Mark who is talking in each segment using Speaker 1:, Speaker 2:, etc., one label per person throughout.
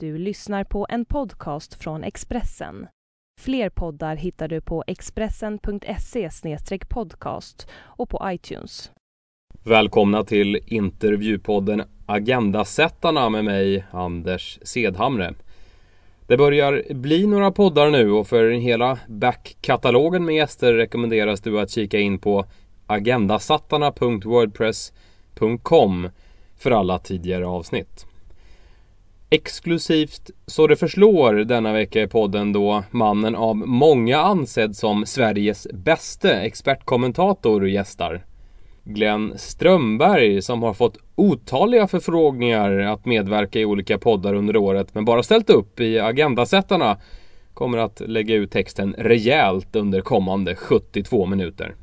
Speaker 1: Du lyssnar på en podcast från Expressen. Fler poddar hittar du på expressen.se podcast och på iTunes.
Speaker 2: Välkomna till intervjupodden Agendasättarna med mig, Anders Sedhamre. Det börjar bli några poddar nu och för hela backkatalogen med gäster rekommenderas du att kika in på agendasattarna.wordpress.com för alla tidigare avsnitt. Exklusivt så det förslår denna vecka i podden då mannen av många ansedd som Sveriges bäste expertkommentator gästar. Glenn Strömberg som har fått otaliga förfrågningar att medverka i olika poddar under året men bara ställt upp i Agendasättarna kommer att lägga ut texten rejält under kommande 72 minuter.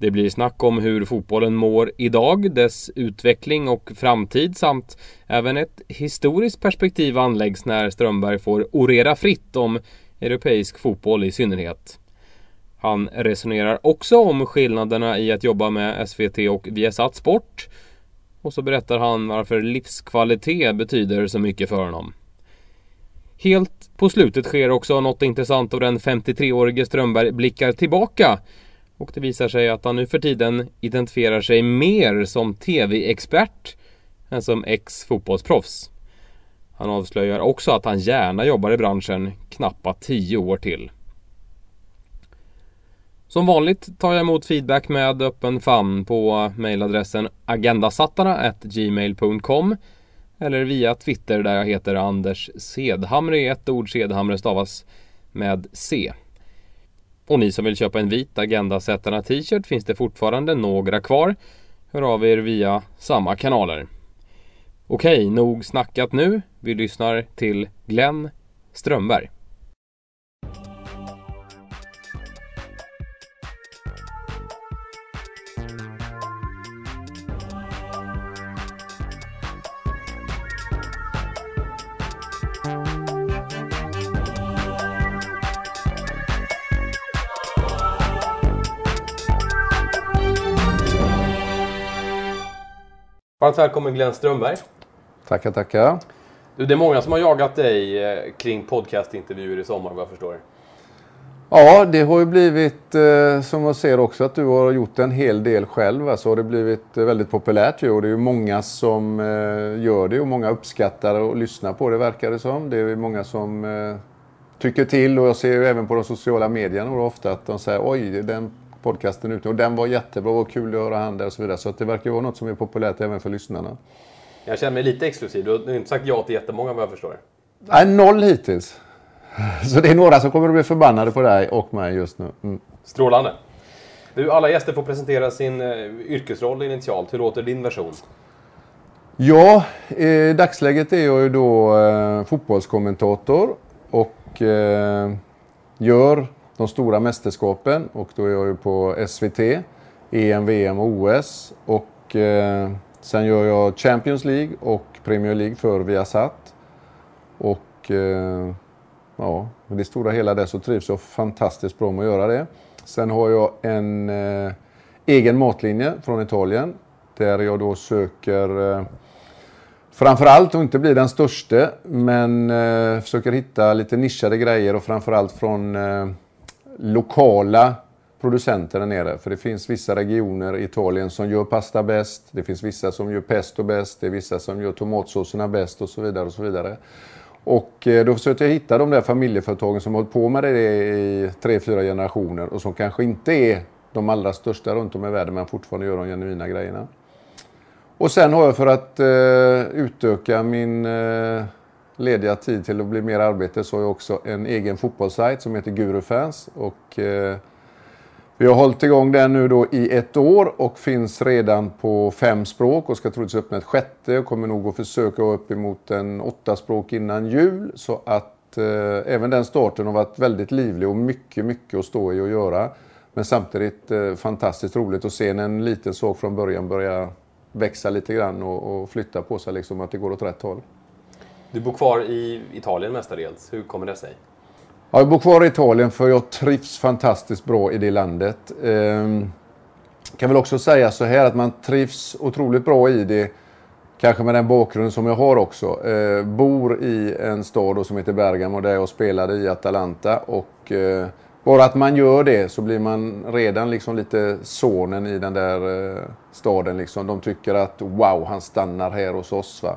Speaker 2: Det blir snack om hur fotbollen mår idag, dess utveckling och framtid samt även ett historiskt perspektiv anläggs när Strömberg får orera fritt om europeisk fotboll i synnerhet. Han resonerar också om skillnaderna i att jobba med SVT och Viasat Sport. Och så berättar han varför livskvalitet betyder så mycket för honom. Helt på slutet sker också något intressant och den 53-årige Strömberg blickar tillbaka och det visar sig att han nu för tiden identifierar sig mer som TV-expert än som ex-fotbollsproffs. Han avslöjar också att han gärna jobbar i branschen knappt tio år till. Som vanligt tar jag emot feedback med öppen famn på mejladressen agendasattarna.gmail.com eller via Twitter där jag heter Anders Sedhamre ett ord. Sedhamre stavas med C. Och ni som vill köpa en vit Agendasättarna t-shirt finns det fortfarande några kvar. Hör av er via samma kanaler. Okej, nog snackat nu. Vi lyssnar till Glenn Strömberg. Varmt välkommen Glenn Strömberg.
Speaker 3: Tackar, tackar.
Speaker 2: Du, det är många som har jagat dig eh, kring podcastintervjuer i sommar vad jag förstår.
Speaker 3: Ja, det har ju blivit, eh, som man ser också, att du har gjort en hel del själv. Alltså har det blivit eh, väldigt populärt ju och det är ju många som gör det och många uppskattar och lyssnar på det verkar det som. Det är många som tycker till och jag ser ju även på de sociala medierna ofta att de säger oj, den podcasten ute. Och den var jättebra och kul att höra han där och så vidare. Så att det verkar vara något som är populärt även för lyssnarna.
Speaker 2: Jag känner mig lite exklusiv. Du har inte sagt ja till jättemånga vad jag förstår.
Speaker 3: Nej, noll hittills. Så det är några som kommer att bli förbannade på dig och mig just nu. Mm.
Speaker 2: Strålande. Du, alla gäster får presentera sin uh, yrkesroll initialt. Hur låter din version?
Speaker 3: Ja, i dagsläget är jag ju då uh, fotbollskommentator och uh, gör de stora mästerskapen och då är jag ju på SVT, EM, VM och OS. Och eh, sen gör jag Champions League och Premier League för Viasat. Och eh, ja, i det stora hela där så trivs jag fantastiskt bra med att göra det. Sen har jag en eh, egen matlinje från Italien där jag då söker eh, Framförallt att inte bli den största men eh, försöker hitta lite nischade grejer och framförallt från eh, lokala producenter där nere. För det finns vissa regioner i Italien som gör pasta bäst. Det finns vissa som gör pesto bäst. Det är vissa som gör tomatsåserna bäst och så vidare. Och så vidare. Och eh, då försökte jag hitta de där familjeföretagen som har hållit på med det i tre, fyra generationer och som kanske inte är de allra största runt om i världen men fortfarande gör de genuina grejerna. Och sen har jag för att eh, utöka min eh, lediga tid till att bli mer arbete så har jag också en egen fotbollssajt som heter Gurufans. Och, eh, vi har hållit igång den nu då i ett år och finns redan på fem språk och ska troligtvis öppna ett sjätte och kommer nog att försöka upp emot en åtta språk innan jul. Så att eh, även den starten har varit väldigt livlig och mycket, mycket att stå i och göra. Men samtidigt eh, fantastiskt roligt att se en liten sak från början börja växa lite grann och, och flytta på sig, liksom att det går åt rätt håll.
Speaker 2: Du bor kvar i Italien mestadels. Hur kommer det sig?
Speaker 3: Ja, jag bor kvar i Italien för jag trivs fantastiskt bra i det landet. Ehm, kan väl också säga så här att man trivs otroligt bra i det kanske med den bakgrunden som jag har också, Ehm, bor i en stad som heter Bergamo där jag spelade i Atalanta. Och eh, bara att man gör det så blir man redan liksom lite sonen i den där eh, staden. Liksom. De tycker att wow, han stannar här hos oss. Va?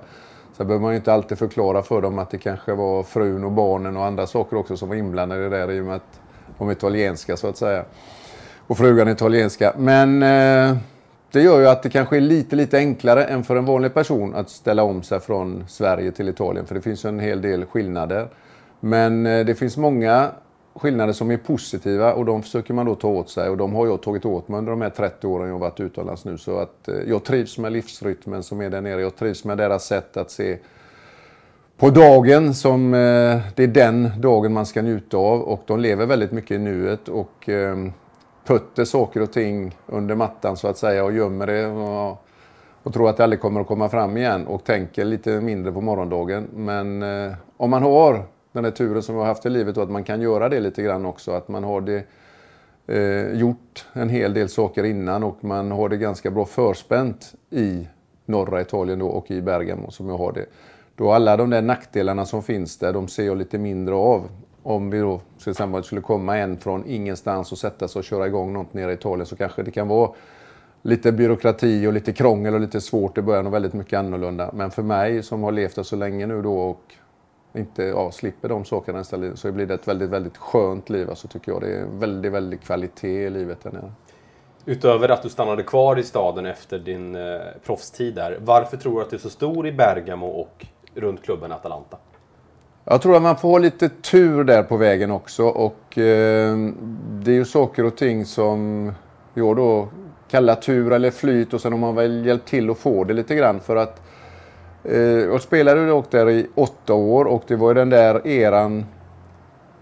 Speaker 3: Sen behöver man ju inte alltid förklara för dem att det kanske var frun och barnen och andra saker också som var inblandade i det där i och med att de är italienska så att säga. Och frugan är italienska. Men eh, det gör ju att det kanske är lite, lite enklare än för en vanlig person att ställa om sig från Sverige till Italien. För det finns ju en hel del skillnader. Men eh, det finns många skillnader som är positiva och de försöker man då ta åt sig och de har jag tagit åt mig under de här 30 åren jag varit utomlands nu. Så att eh, jag trivs med livsrytmen som är där nere. Jag trivs med deras sätt att se på dagen som eh, det är den dagen man ska njuta av och de lever väldigt mycket i nuet och eh, putter saker och ting under mattan så att säga och gömmer det och, och tror att det aldrig kommer att komma fram igen och tänker lite mindre på morgondagen. Men eh, om man har den här turen som jag har haft i livet och att man kan göra det lite grann också. Att man har det, eh, gjort en hel del saker innan och man har det ganska bra förspänt i norra Italien då och i Bergamo som jag har det. Då alla de där nackdelarna som finns där, de ser jag lite mindre av. Om vi då till exempel skulle komma en från ingenstans och sätta sig och köra igång något nere i Italien så kanske det kan vara lite byråkrati och lite krångel och lite svårt i början och väldigt mycket annorlunda. Men för mig som har levt där så länge nu då och inte ja, slipper de sakerna istället så blir det ett väldigt, väldigt skönt liv. Alltså, tycker jag. Det är väldigt, väldigt kvalitet i livet där nere.
Speaker 2: Utöver att du stannade kvar i staden efter din eh, proffstid där. Varför tror du att du är så stor i Bergamo och runt klubben Atalanta?
Speaker 3: Jag tror att man får lite tur där på vägen också och eh, det är ju saker och ting som jag då kallar tur eller flyt och sen har man väl hjälpt till att få det lite grann för att Eh, jag spelade dock där i åtta år och det var ju den där eran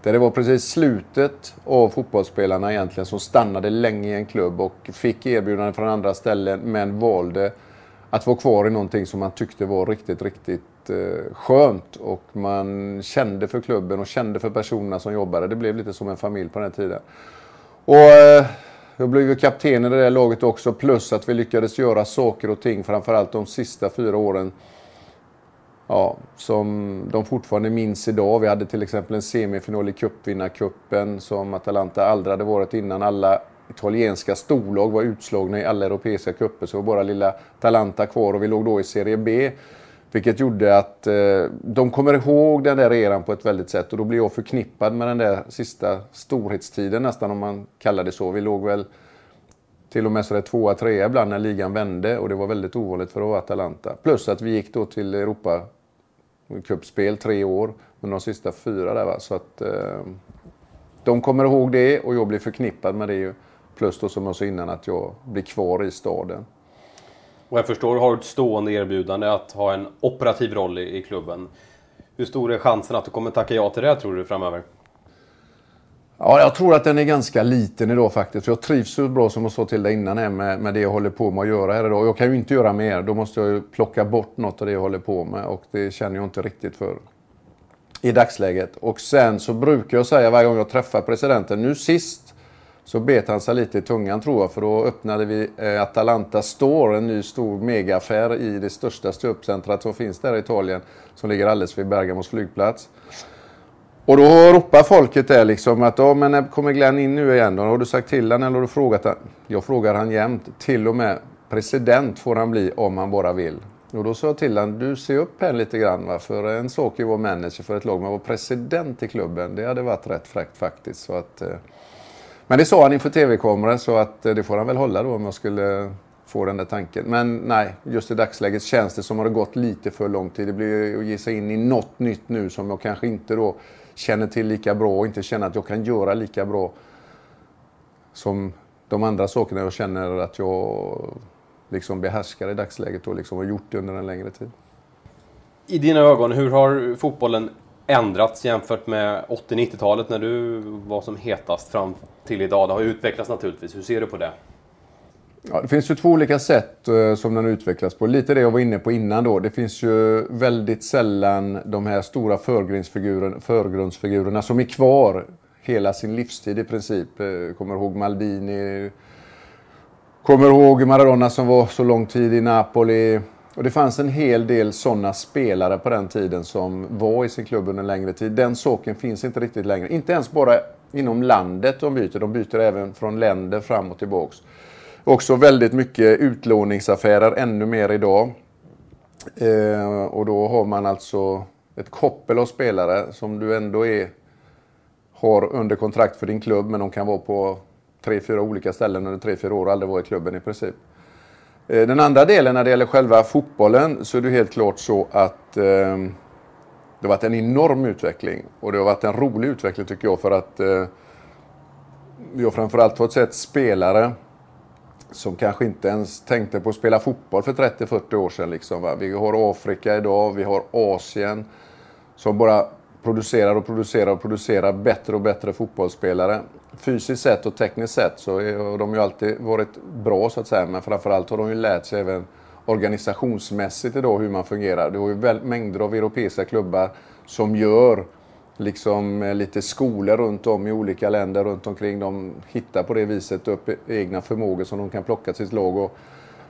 Speaker 3: där det var precis slutet av fotbollsspelarna egentligen som stannade länge i en klubb och fick erbjudanden från andra ställen men valde att vara kvar i någonting som man tyckte var riktigt, riktigt eh, skönt. Och man kände för klubben och kände för personerna som jobbade. Det blev lite som en familj på den tiden. Och eh, jag blev ju kapten i det där laget också plus att vi lyckades göra saker och ting framförallt de sista fyra åren ja, som de fortfarande minns idag. Vi hade till exempel en semifinal i cupvinnarcupen som Atalanta aldrig hade varit innan. Alla italienska storlag var utslagna i alla europeiska cuper så var bara lilla Atalanta kvar och vi låg då i Serie B. Vilket gjorde att eh, de kommer ihåg den där eran på ett väldigt sätt och då blir jag förknippad med den där sista storhetstiden nästan om man kallar det så. Vi låg väl till och med sådär tvåa, trea ibland när ligan vände och det var väldigt ovanligt för att vara Atalanta. Plus att vi gick då till Europa cupspel tre år under de sista fyra där va. Så att eh, de kommer ihåg det och jag blir förknippad med det. ju. Plus då som jag sa innan att jag blir kvar i staden.
Speaker 2: Och jag förstår, har du ett stående erbjudande att ha en operativ roll i, i klubben. Hur stor är chansen att du kommer tacka ja till det tror du framöver?
Speaker 3: Ja, jag tror att den är ganska liten idag faktiskt. Jag trivs så bra som jag sa till dig innan här med, med det jag håller på med att göra här idag. Jag kan ju inte göra mer. Då måste jag ju plocka bort något av det jag håller på med och det känner jag inte riktigt för i dagsläget. Och sen så brukar jag säga varje gång jag träffar presidenten, nu sist så bet han sig lite i tungan tror jag för då öppnade vi eh, Atalanta Store, en ny stor megaaffär i det största ståuppcentrat som finns där i Italien som ligger alldeles vid Bergamos flygplats. Och då ropar folket där liksom att ja, men när kommer Glenn in nu igen då? Har du sagt till honom eller har du frågat honom? Jag frågar han jämt. Till och med president får han bli om han bara vill. Och då sa jag till honom, du ser upp här lite grann va? För en sak är att vara manager för ett lag, men att vara president i klubben, det hade varit rätt fräckt faktiskt. Så att, eh... Men det sa han inför tv-kameran så att eh, det får han väl hålla då om jag skulle få den där tanken. Men nej, just i dagsläget känns det som att det gått lite för lång tid. Det blir att ge sig in i något nytt nu som jag kanske inte då känner till lika bra och inte känner att jag kan göra lika bra som de andra sakerna jag känner att jag liksom behärskar i dagsläget och liksom har gjort det under en längre tid.
Speaker 2: I dina ögon, hur har fotbollen ändrats jämfört med 80-90-talet när du var som hetast fram till idag? Det har ju utvecklats naturligtvis. Hur ser du på det?
Speaker 3: Ja, det finns ju två olika sätt eh, som den utvecklas på. Lite det jag var inne på innan då. Det finns ju väldigt sällan de här stora förgrundsfigurerna, förgrundsfigurerna som är kvar hela sin livstid i princip. Uh, kommer ihåg Maldini. Kommer ihåg Maradona som var så lång tid i Napoli. och det fanns en hel del sådana spelare på den tiden som var i sin klubb under en längre tid. Den saken finns inte riktigt längre. Inte ens bara inom landet de byter. De byter även från länder fram och tillbaks. Också väldigt mycket utlåningsaffärer, ännu mer idag. Eh, och då har man alltså ett koppel av spelare som du ändå är, har under kontrakt för din klubb, men de kan vara på tre, fyra olika ställen under tre, fyra år och aldrig vara i klubben i princip. Eh, den andra delen när det gäller själva fotbollen så är det helt klart så att eh, det har varit en enorm utveckling. Och det har varit en rolig utveckling tycker jag för att eh, vi har framförallt fått sett spelare som kanske inte ens tänkte på att spela fotboll för 30-40 år sedan. Liksom, va? Vi har Afrika idag, vi har Asien som bara producerar och producerar och producerar bättre och bättre fotbollsspelare. Fysiskt sett och tekniskt sett så har de ju alltid varit bra så att säga. Men framförallt har de ju lärt sig även organisationsmässigt idag hur man fungerar. Det har ju mängder av europeiska klubbar som gör liksom eh, lite skolor runt om i olika länder runt omkring. De hittar på det viset upp egna förmågor som de kan plocka till sitt lag. Och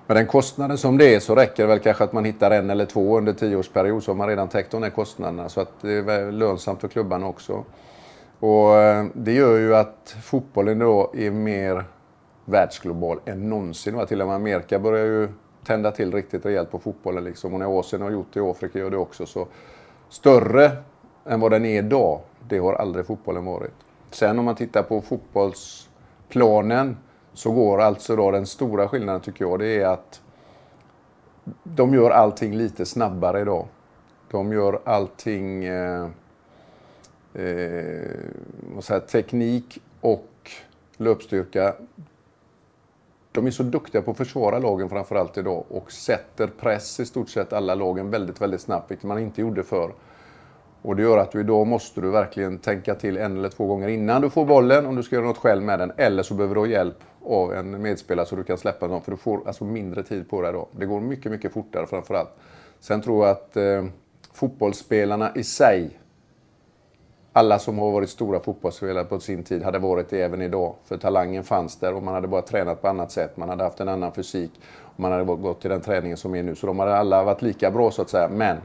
Speaker 3: med den kostnaden som det är så räcker det väl kanske att man hittar en eller två under tioårsperiod så har man redan täckt de här kostnaderna. Så att det är lönsamt för klubbarna också. Och eh, det gör ju att fotbollen då är mer världsglobal än någonsin. Till och med Amerika börjar ju tända till riktigt rejält på fotbollen. Liksom. Och när Asien har gjort det, och Afrika gör det också. Så större än vad den är idag, det har aldrig fotbollen varit. Sen om man tittar på fotbollsplanen så går alltså då den stora skillnaden tycker jag, det är att de gör allting lite snabbare idag. De gör allting eh, eh, säga, teknik och löpstyrka. De är så duktiga på att försvara lagen framförallt idag och sätter press i stort sett alla lagen väldigt, väldigt snabbt, vilket man inte gjorde förr. Och det gör att du idag måste du verkligen tänka till en eller två gånger innan du får bollen om du ska göra något själv med den. Eller så behöver du ha hjälp av en medspelare så du kan släppa den för du får alltså mindre tid på dig då. Det går mycket, mycket fortare framförallt. Sen tror jag att eh, fotbollsspelarna i sig, alla som har varit stora fotbollsspelare på sin tid hade varit det även idag. För talangen fanns där och man hade bara tränat på annat sätt. Man hade haft en annan fysik. Och man hade gått till den träningen som är nu. Så de hade alla varit lika bra så att säga. Men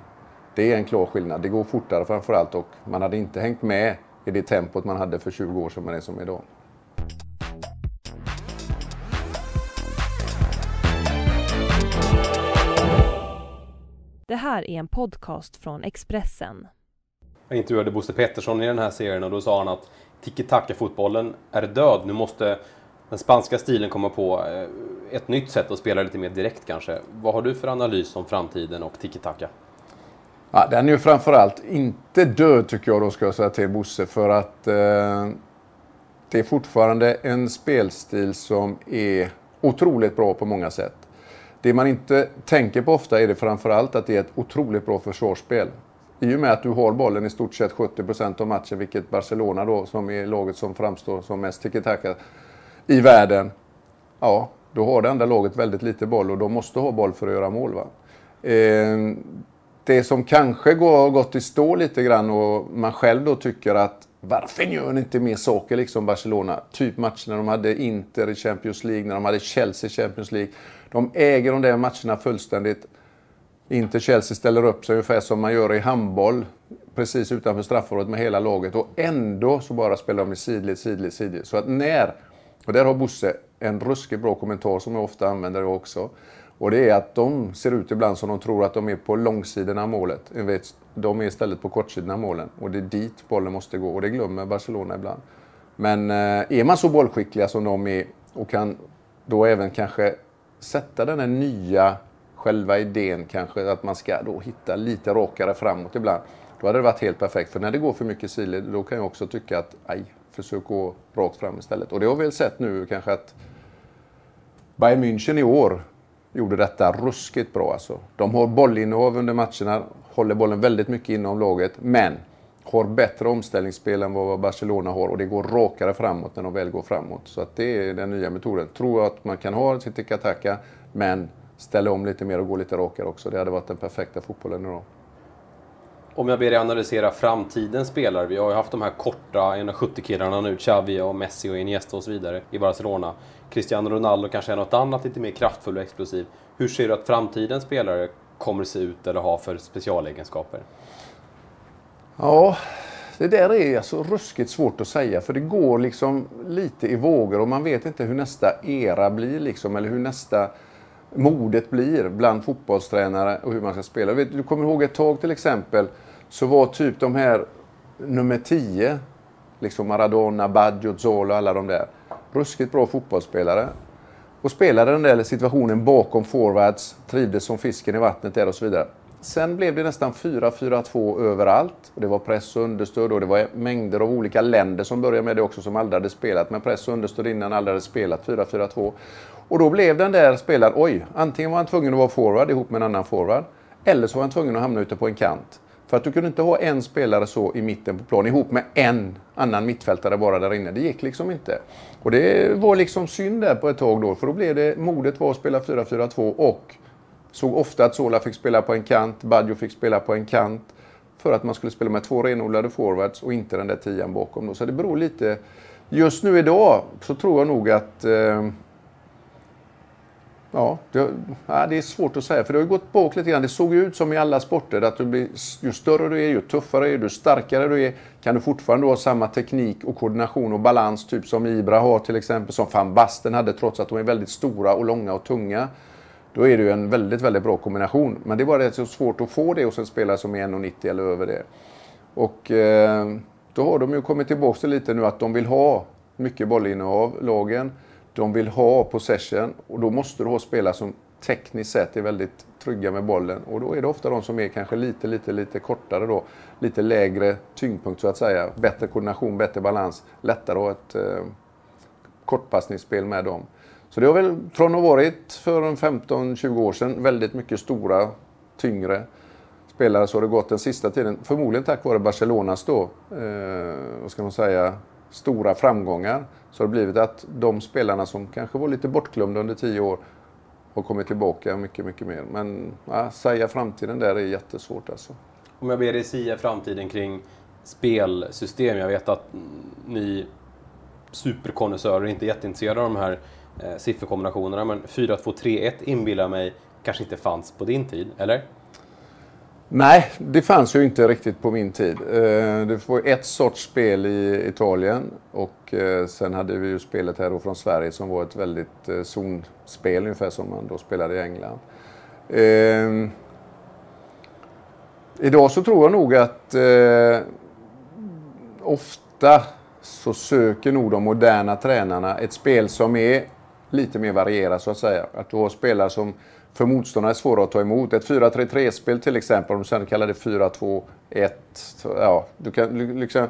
Speaker 3: det är en klar skillnad. Det går fortare framförallt och man hade inte hängt med i det tempot man hade för 20 år sedan med det som idag.
Speaker 1: Det här är en podcast från Expressen.
Speaker 2: Jag intervjuade Bosse Pettersson i den här serien och då sa han att tiki-taka-fotbollen är död. Nu måste den spanska stilen komma på eh, ett nytt sätt att spela lite mer direkt kanske. Vad har du för analys om framtiden och tiki-taka?
Speaker 3: Ja, den är ju framförallt inte död tycker jag då ska jag säga till Bosse för att eh, det är fortfarande en spelstil som är otroligt bra på många sätt. Det man inte tänker på ofta är det framförallt att det är ett otroligt bra försvarsspel. I och med att du har bollen i stort sett 70% av matchen, vilket Barcelona då, som är laget som framstår som mest tiki-taka i världen. Ja, då har det andra laget väldigt lite boll och de måste ha boll för att göra mål. Va? Eh, det som kanske går, gått i stå lite grann och man själv då tycker att varför gör ni inte mer saker liksom Barcelona? Typ matcherna de hade Inter i Champions League, när de hade Chelsea i Champions League. De äger de där matcherna fullständigt. Inter-Chelsea ställer upp sig ungefär som man gör i handboll. Precis utanför straffområdet med hela laget och ändå så bara spelar de i sidled, sidled, sidled. Så att när, och där har Bosse en ruskigt bra kommentar som jag ofta använder också. Och det är att de ser ut ibland som de tror att de är på långsidan av målet. De är istället på kortsidan av målen. Och det är dit bollen måste gå. Och det glömmer Barcelona ibland. Men eh, är man så bollskickliga som de är och kan då även kanske sätta den här nya själva idén kanske att man ska då hitta lite rakare framåt ibland. Då hade det varit helt perfekt. För när det går för mycket sidled då kan jag också tycka att aj, försök gå rakt fram istället. Och det har vi väl sett nu kanske att Bayern München i år gjorde detta ruskigt bra. Alltså. De har bollinnehav under matcherna, håller bollen väldigt mycket inom laget, men har bättre omställningsspel än vad Barcelona har och det går rakare framåt när de väl går framåt. Så att det är den nya metoden. Tror att man kan ha sitt tiki men ställa om lite mer och gå lite rakare också. Det hade varit den perfekta fotbollen idag.
Speaker 2: Om jag ber dig analysera framtidens spelare. Vi har ju haft de här korta 1,70-killarna nu, Xavi och Messi och Iniesta och så vidare i Barcelona. Cristiano Ronaldo kanske är något annat, lite mer kraftfull och explosiv. Hur ser du att framtidens spelare
Speaker 4: kommer se ut eller ha för specialegenskaper?
Speaker 3: Ja, det där är alltså ruskigt svårt att säga för det går liksom lite i vågor och man vet inte hur nästa era blir liksom eller hur nästa modet blir bland fotbollstränare och hur man ska spela. Du kommer ihåg ett tag till exempel så var typ de här nummer 10, liksom Maradona, Baggio, Zola och alla de där, ruskigt bra fotbollsspelare. Och spelade den där situationen bakom forwards, trivdes som fisken i vattnet där och så vidare. Sen blev det nästan 4-4-2 överallt. Det var press och understöd och det var mängder av olika länder som började med det också som aldrig hade spelat med press och understöd innan aldrig hade spelat 4-4-2. Och då blev den där spelaren, oj, antingen var han tvungen att vara forward ihop med en annan forward. Eller så var han tvungen att hamna ute på en kant. För att du kunde inte ha en spelare så i mitten på plan ihop med en annan mittfältare bara där inne. Det gick liksom inte. Och det var liksom synd där på ett tag då. För då blev det, modet var att spela 4-4-2 och såg ofta att Sola fick spela på en kant, Baggio fick spela på en kant. För att man skulle spela med två renodlade forwards och inte den där tian bakom. Då. Så det beror lite... Just nu idag så tror jag nog att eh, Ja, det, ja, det är svårt att säga för det har gått bak lite grann. Det såg ju ut som i alla sporter att du blir, ju större du är, ju tuffare är du, ju starkare du är, kan du fortfarande ha samma teknik och koordination och balans typ som Ibra har till exempel, som van Basten hade trots att de är väldigt stora och långa och tunga. Då är det ju en väldigt, väldigt bra kombination. Men det är bara det att det är så svårt att få det hos en spelare som är 1,90 eller över det. Och eh, då har de ju kommit tillbaka till lite nu att de vill ha mycket bollinnehav, lagen. De vill ha possession och då måste du ha spelare som tekniskt sett är väldigt trygga med bollen. Och då är det ofta de som är kanske lite, lite, lite kortare då. Lite lägre tyngdpunkt så att säga. Bättre koordination, bättre balans. Lättare att ha ett eh, kortpassningsspel med dem. Så det har väl från att ha varit för 15-20 år sedan väldigt mycket stora, tyngre spelare så har det gått den sista tiden. Förmodligen tack vare Barcelonas då, eh, vad ska man säga, stora framgångar så har det blivit att de spelarna som kanske var lite bortglömda under tio år har kommit tillbaka mycket, mycket mer. Men ja, säga framtiden där är jättesvårt alltså.
Speaker 4: Om jag ber dig säga framtiden kring spelsystem. Jag vet att ni superkonnässörer är jätteintresserade av de här eh, sifferkombinationerna. Men 4-2-3-1 inbillar mig kanske inte fanns på din tid, eller?
Speaker 3: Nej, det fanns ju inte riktigt på min tid. Eh, det var ett sorts spel i Italien och eh, sen hade vi ju spelet här då från Sverige som var ett väldigt eh, zonspel ungefär som man då spelade i England. Ehm, idag så tror jag nog att ofta så söker nog de moderna tränarna ett spel som är lite mer varierat så att säga. Att du har spelare som för motståndare är svåra att ta emot. Ett 4-3-3-spel till exempel, om du sen kallar det 4-2-1. Ja, du kan, liksom,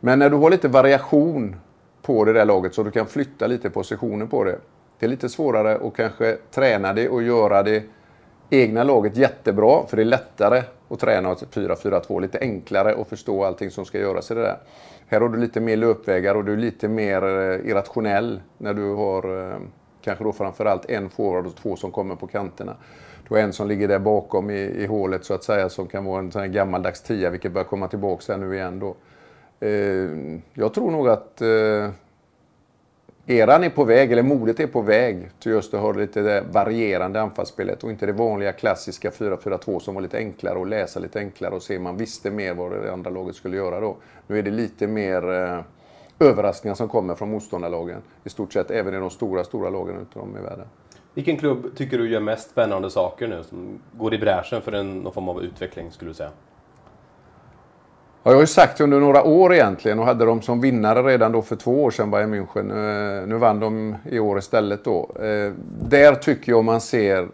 Speaker 3: men när du har lite variation på det där laget så du kan flytta lite positioner på det. Det är lite svårare att kanske träna det och göra det egna laget jättebra. För det är lättare att träna 4-4-2. Lite enklare att förstå allting som ska göras i det där. Här har du lite mer löpvägar och du är lite mer eh, irrationell när du har eh, kanske då framförallt en forward och två som kommer på kanterna. Du har en som ligger där bakom i, i hålet så att säga som kan vara en sån här gammaldags tia vilket börjar komma tillbaka här nu igen då. Eh, jag tror nog att eh, eran är på väg, eller modet är på väg till just att ha lite det varierande anfallsspelet och inte det vanliga klassiska 4-4-2 som var lite enklare att läsa, lite enklare och se. Man visste mer vad det andra laget skulle göra då. Nu är det lite mer eh, överraskningar som kommer från motståndarlagen. I stort sett även i de stora, stora lagen runt om i världen.
Speaker 4: Vilken klubb tycker du gör mest spännande saker nu? Som går i bräschen för en, någon form av utveckling skulle du säga?
Speaker 3: Ja, jag har ju sagt under några år egentligen och hade dem som vinnare redan då för två år sedan Bayern München. Nu, nu vann de i år istället då. Eh, där tycker jag man ser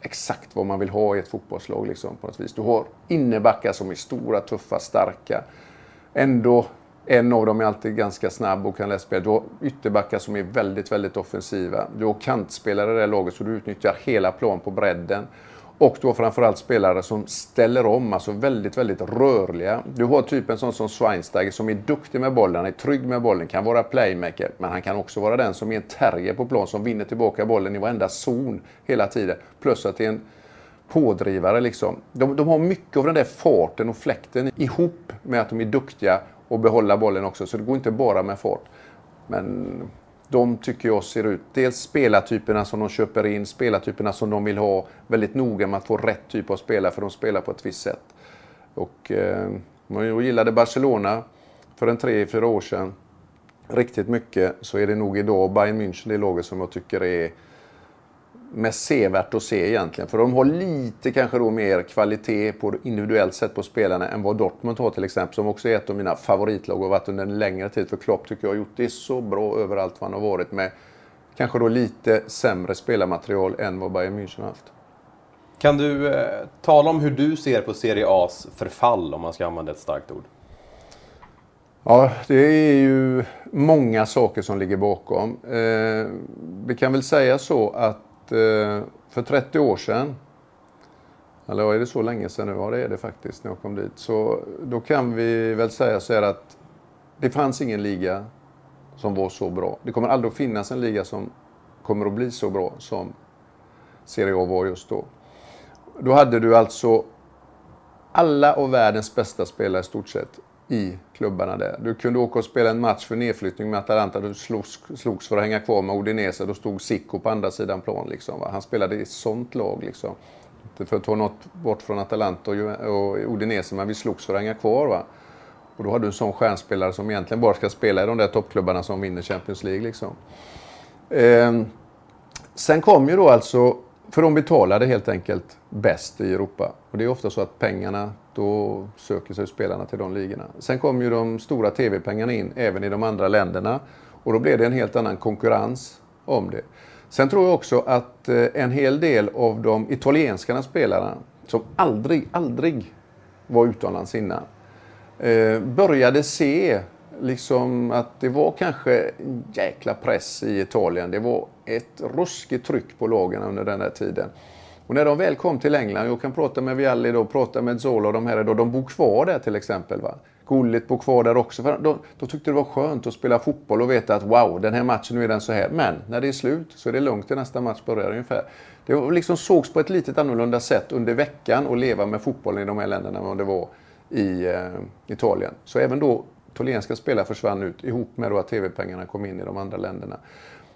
Speaker 3: exakt vad man vill ha i ett fotbollslag. Liksom, på något vis. Du har innebackar som är stora, tuffa, starka. Ändå en av dem är alltid ganska snabb och kan läsa spel. Du har ytterbackar som är väldigt, väldigt offensiva. Du har kantspelare i det här laget så du utnyttjar hela plan på bredden. Och du har framförallt spelare som ställer om, alltså väldigt, väldigt rörliga. Du har typ en sån som Schweinsteiger som är duktig med bollen, han är trygg med bollen, kan vara playmaker. Men han kan också vara den som är en terrier på plan som vinner tillbaka bollen i varenda zon hela tiden. Plus att det är en pådrivare liksom. De, de har mycket av den där farten och fläkten ihop med att de är duktiga och behålla bollen också. Så det går inte bara med fart. Men de tycker jag ser ut. Dels spelartyperna som de köper in, spelartyperna som de vill ha. Väldigt noga med att få rätt typ av spelare för de spelar på ett visst sätt. Och eh, jag gillade Barcelona för en tre, fyra år sedan riktigt mycket så är det nog idag Bayern München det laget som jag tycker är mest sevärt att se egentligen. För de har lite kanske då mer kvalitet på individuellt sett på spelarna än vad Dortmund har till exempel. Som också är ett av mina favoritlag och har varit under en längre tid. För Klopp tycker jag har gjort det så bra överallt vad han har varit med. Kanske då lite sämre spelarmaterial än vad Bayern München har haft.
Speaker 4: Kan du eh, tala om hur du ser på Serie A's förfall om man ska använda ett starkt ord?
Speaker 3: Ja, det är ju många saker som ligger bakom. Eh, vi kan väl säga så att Eh, för 30 år sedan, eller är det så länge sedan nu? Ja, det är det faktiskt när jag kom dit. Så då kan vi väl säga så här att det fanns ingen liga som var så bra. Det kommer aldrig att finnas en liga som kommer att bli så bra som Serie A var just då. Då hade du alltså alla av världens bästa spelare i stort sett i klubbarna där. Du kunde åka och spela en match för nedflyttning med Atalanta. Du slogs, slogs för att hänga kvar med Udinese. Då stod Sicko på andra sidan plan. Liksom, Han spelade i ett sånt lag. Liksom. Inte för att ta något bort från Atalanta och, och Udinese, men vi slogs för att hänga kvar. Va? Och då har du en sån stjärnspelare som egentligen bara ska spela i de där toppklubbarna som vinner Champions League. Liksom. Eh, sen kom ju då alltså för de betalade helt enkelt bäst i Europa. Och det är ofta så att pengarna, då söker sig spelarna till de ligorna. Sen kom ju de stora TV-pengarna in även i de andra länderna. Och då blev det en helt annan konkurrens om det. Sen tror jag också att eh, en hel del av de italienska spelarna, som aldrig, aldrig var utomlands innan, eh, började se liksom att det var kanske en jäkla press i Italien. Det var ett ruskigt tryck på lagen under den här tiden. Och när de väl kom till England, jag kan prata med Vialli då, prata med Zola och de här då, de bor kvar där till exempel. Va? Gullit bor kvar där också. För de, de tyckte det var skönt att spela fotboll och veta att wow, den här matchen nu är den så här. Men när det är slut så är det lugnt till nästa match börjar ungefär. Det liksom sågs på ett litet annorlunda sätt under veckan att leva med fotbollen i de här länderna än vad det var i eh, Italien. Så även då italienska spelare försvann ut ihop med då att TV-pengarna kom in i de andra länderna.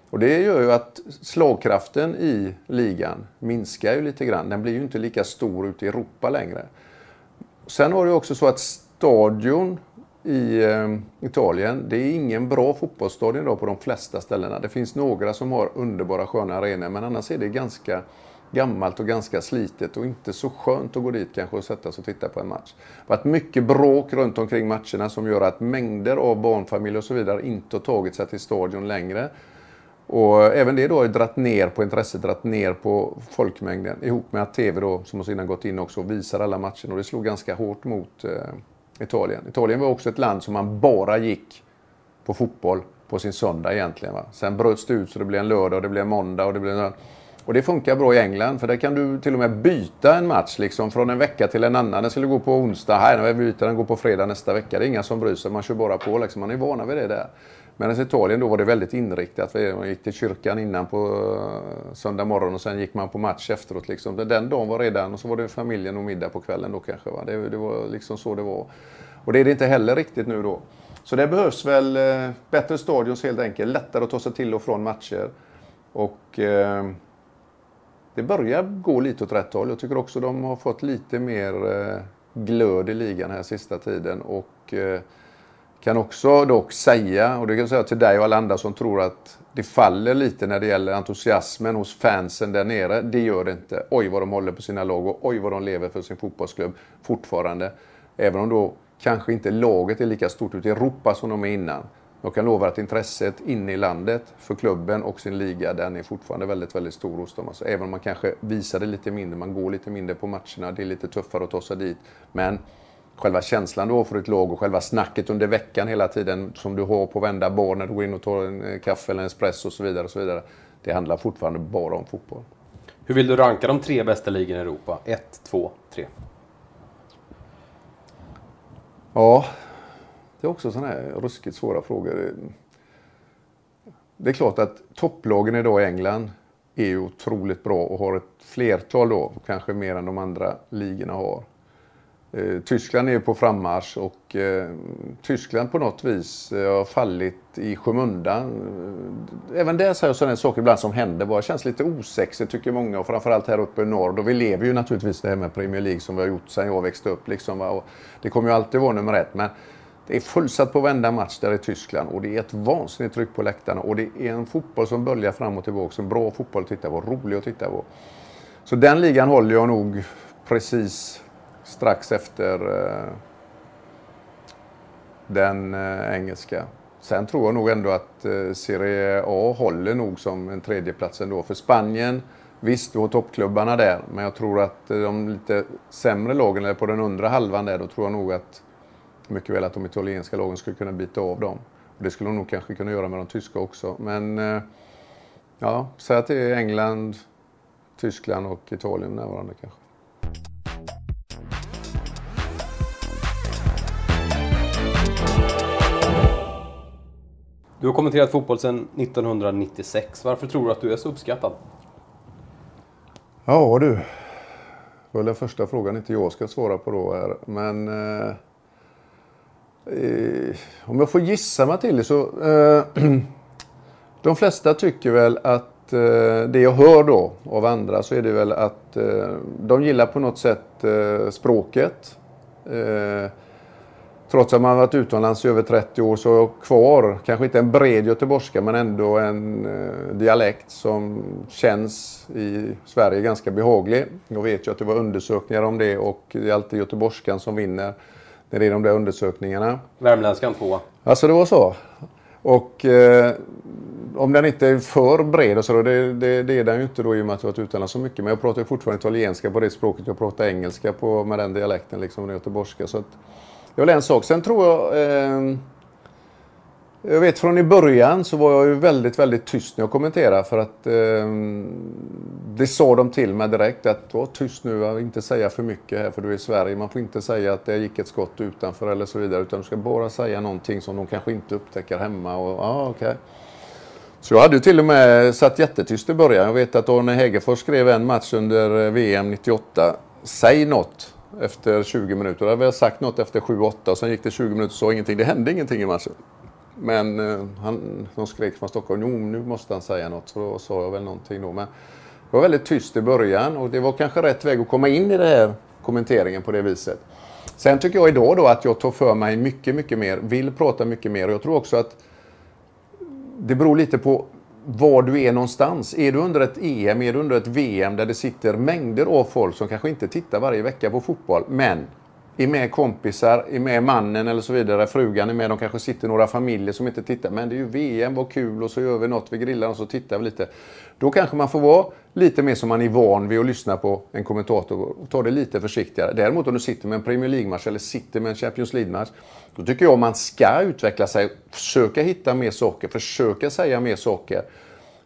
Speaker 3: Och det gör ju att slagkraften i ligan minskar ju lite grann. Den blir ju inte lika stor ute i Europa längre. Sen har det ju också så att stadion i eh, Italien, det är ingen bra fotbollsstadion idag på de flesta ställena. Det finns några som har underbara sköna arenor men annars är det ganska gammalt och ganska slitet och inte så skönt att gå dit kanske och sätta sig och titta på en match. Det har varit mycket bråk runt omkring matcherna som gör att mängder av barnfamiljer och så vidare inte har tagit sig till stadion längre. Och även det då har dratt ner på intresset, dratt ner på folkmängden ihop med att TV då, som har innan gått in också, visar alla matcher och det slog ganska hårt mot eh, Italien. Italien var också ett land som man bara gick på fotboll på sin söndag egentligen. Va? Sen bröts det ut så det blev en lördag och det blev en måndag och det blev en... Och det funkar bra i England för där kan du till och med byta en match liksom från en vecka till en annan. Den skulle gå på onsdag, här när vi byter den går på fredag nästa vecka. Det är inga som bryr sig, man kör bara på liksom. Man är vana vid det där. Medan i Italien då var det väldigt inriktat. Man gick till kyrkan innan på eh, söndag morgon och sen gick man på match efteråt. Liksom. Den dagen var redan och så var det familjen och middag på kvällen då kanske. Va? Det, det var liksom så det var. Och det är det inte heller riktigt nu då. Så det behövs väl eh, bättre stadions helt enkelt. Lättare att ta sig till och från matcher. Och eh, det börjar gå lite åt rätt håll. Jag tycker också de har fått lite mer eh, glöd i ligan här sista tiden. Och eh, kan också dock säga, och det kan jag säga till dig och alla andra som tror att det faller lite när det gäller entusiasmen hos fansen där nere. Det gör det inte. Oj vad de håller på sina lag och oj vad de lever för sin fotbollsklubb fortfarande. Även om då kanske inte laget är lika stort ute i Europa som de är innan. Jag kan lova att intresset inne i landet för klubben och sin liga, den är fortfarande väldigt, väldigt stor hos dem. Alltså, även om man kanske visar det lite mindre, man går lite mindre på matcherna, det är lite tuffare att ta sig dit. Men själva känslan du har för ditt lag och själva snacket under veckan hela tiden som du har på vända bar när du går in och tar en eh, kaffe eller en espresso och så vidare. Och så vidare. Det handlar fortfarande bara om fotboll.
Speaker 4: Hur vill du ranka de tre bästa ligorna i Europa? 1, 2, 3?
Speaker 3: Ja, det är också sådana här ruskigt svåra frågor. Det är klart att topplagen idag i England är ju otroligt bra och har ett flertal då, kanske mer än de andra ligorna har. Eh, Tyskland är på frammarsch och eh, Tyskland på något vis eh, har fallit i skymundan. Även där säger jag sådana saker ibland som händer bara. känns lite osexigt tycker många och framförallt här uppe i norr. då vi lever ju naturligtvis det här med Premier League som vi har gjort sedan jag växte upp. Liksom, och det kommer ju alltid vara nummer ett. Men det är fullsatt på varenda match där i Tyskland och det är ett vansinnigt tryck på läktarna. Och det är en fotboll som böljar fram och tillbaka. En bra fotboll att titta på, rolig att titta på. Så den ligan håller jag nog precis strax efter eh, den eh, engelska. Sen tror jag nog ändå att eh, Serie A håller nog som en tredjeplats ändå. För Spanien, visst du har toppklubbarna där, men jag tror att eh, de lite sämre lagen, eller på den undre halvan där, då tror jag nog att mycket väl att de italienska lagen skulle kunna bita av dem. Och det skulle de nog kanske kunna göra med de tyska också. Men eh, ja, säg att det är England, Tyskland och Italien närvarande kanske.
Speaker 4: Du har kommenterat fotboll sedan 1996. Varför tror du att du är så uppskattad?
Speaker 3: Ja du, det var den första frågan inte jag ska svara på då här. Men eh, eh, om jag får gissa mig till det så. Eh, de flesta tycker väl att eh, det jag hör då av andra så är det väl att eh, de gillar på något sätt eh, språket. Eh, Trots att man varit utomlands i över 30 år så har jag kvar, kanske inte en bred göteborgska men ändå en eh, dialekt som känns i Sverige ganska behaglig. Jag vet ju att det var undersökningar om det och det är alltid göteborgskan som vinner det är de där undersökningarna.
Speaker 4: Värmländskan tvåa.
Speaker 3: Alltså det var så. Och eh, om den inte är för bred och så det, det, det är den ju inte då i och med att jag varit utomlands så mycket. Men jag pratar ju fortfarande italienska på det språket. Jag pratar engelska på, med den dialekten, liksom den göteborgska. Så att, det är väl en sak. Sen tror jag... Eh, jag vet från i början så var jag ju väldigt, väldigt tyst när jag kommenterade för att eh, det sa de till mig direkt att var tyst nu, inte säga för mycket här för du är i Sverige. Man får inte säga att det gick ett skott utanför eller så vidare utan du ska bara säga någonting som de kanske inte upptäcker hemma. Och, ah, okay. Så jag hade ju till och med satt jättetyst i början. Jag vet att Arne Hegerfors skrev en match under eh, VM 98. Säg något efter 20 minuter. Då hade jag sagt något efter 7-8 och sen gick det 20 minuter och sa ingenting. Det hände ingenting i matchen. Men eh, han, de skrek från Stockholm, jo nu måste han säga något. Så då sa jag väl någonting då. Men det var väldigt tyst i början och det var kanske rätt väg att komma in i den här kommenteringen på det viset. Sen tycker jag idag då att jag tar för mig mycket, mycket mer, vill prata mycket mer och jag tror också att det beror lite på var du är någonstans. Är du under ett EM, är du under ett VM där det sitter mängder av folk som kanske inte tittar varje vecka på fotboll, men är med kompisar, är med mannen eller så vidare, frugan är med, de kanske sitter några familjer som inte tittar, men det är ju VM, vad kul och så gör vi något, vi grillar och så tittar vi lite. Då kanske man får vara lite mer som man är van vid att lyssna på en kommentator och ta det lite försiktigare. Däremot om du sitter med en Premier League-match eller sitter med en Champions League-match, då tycker jag man ska utveckla sig, försöka hitta mer saker, försöka säga mer saker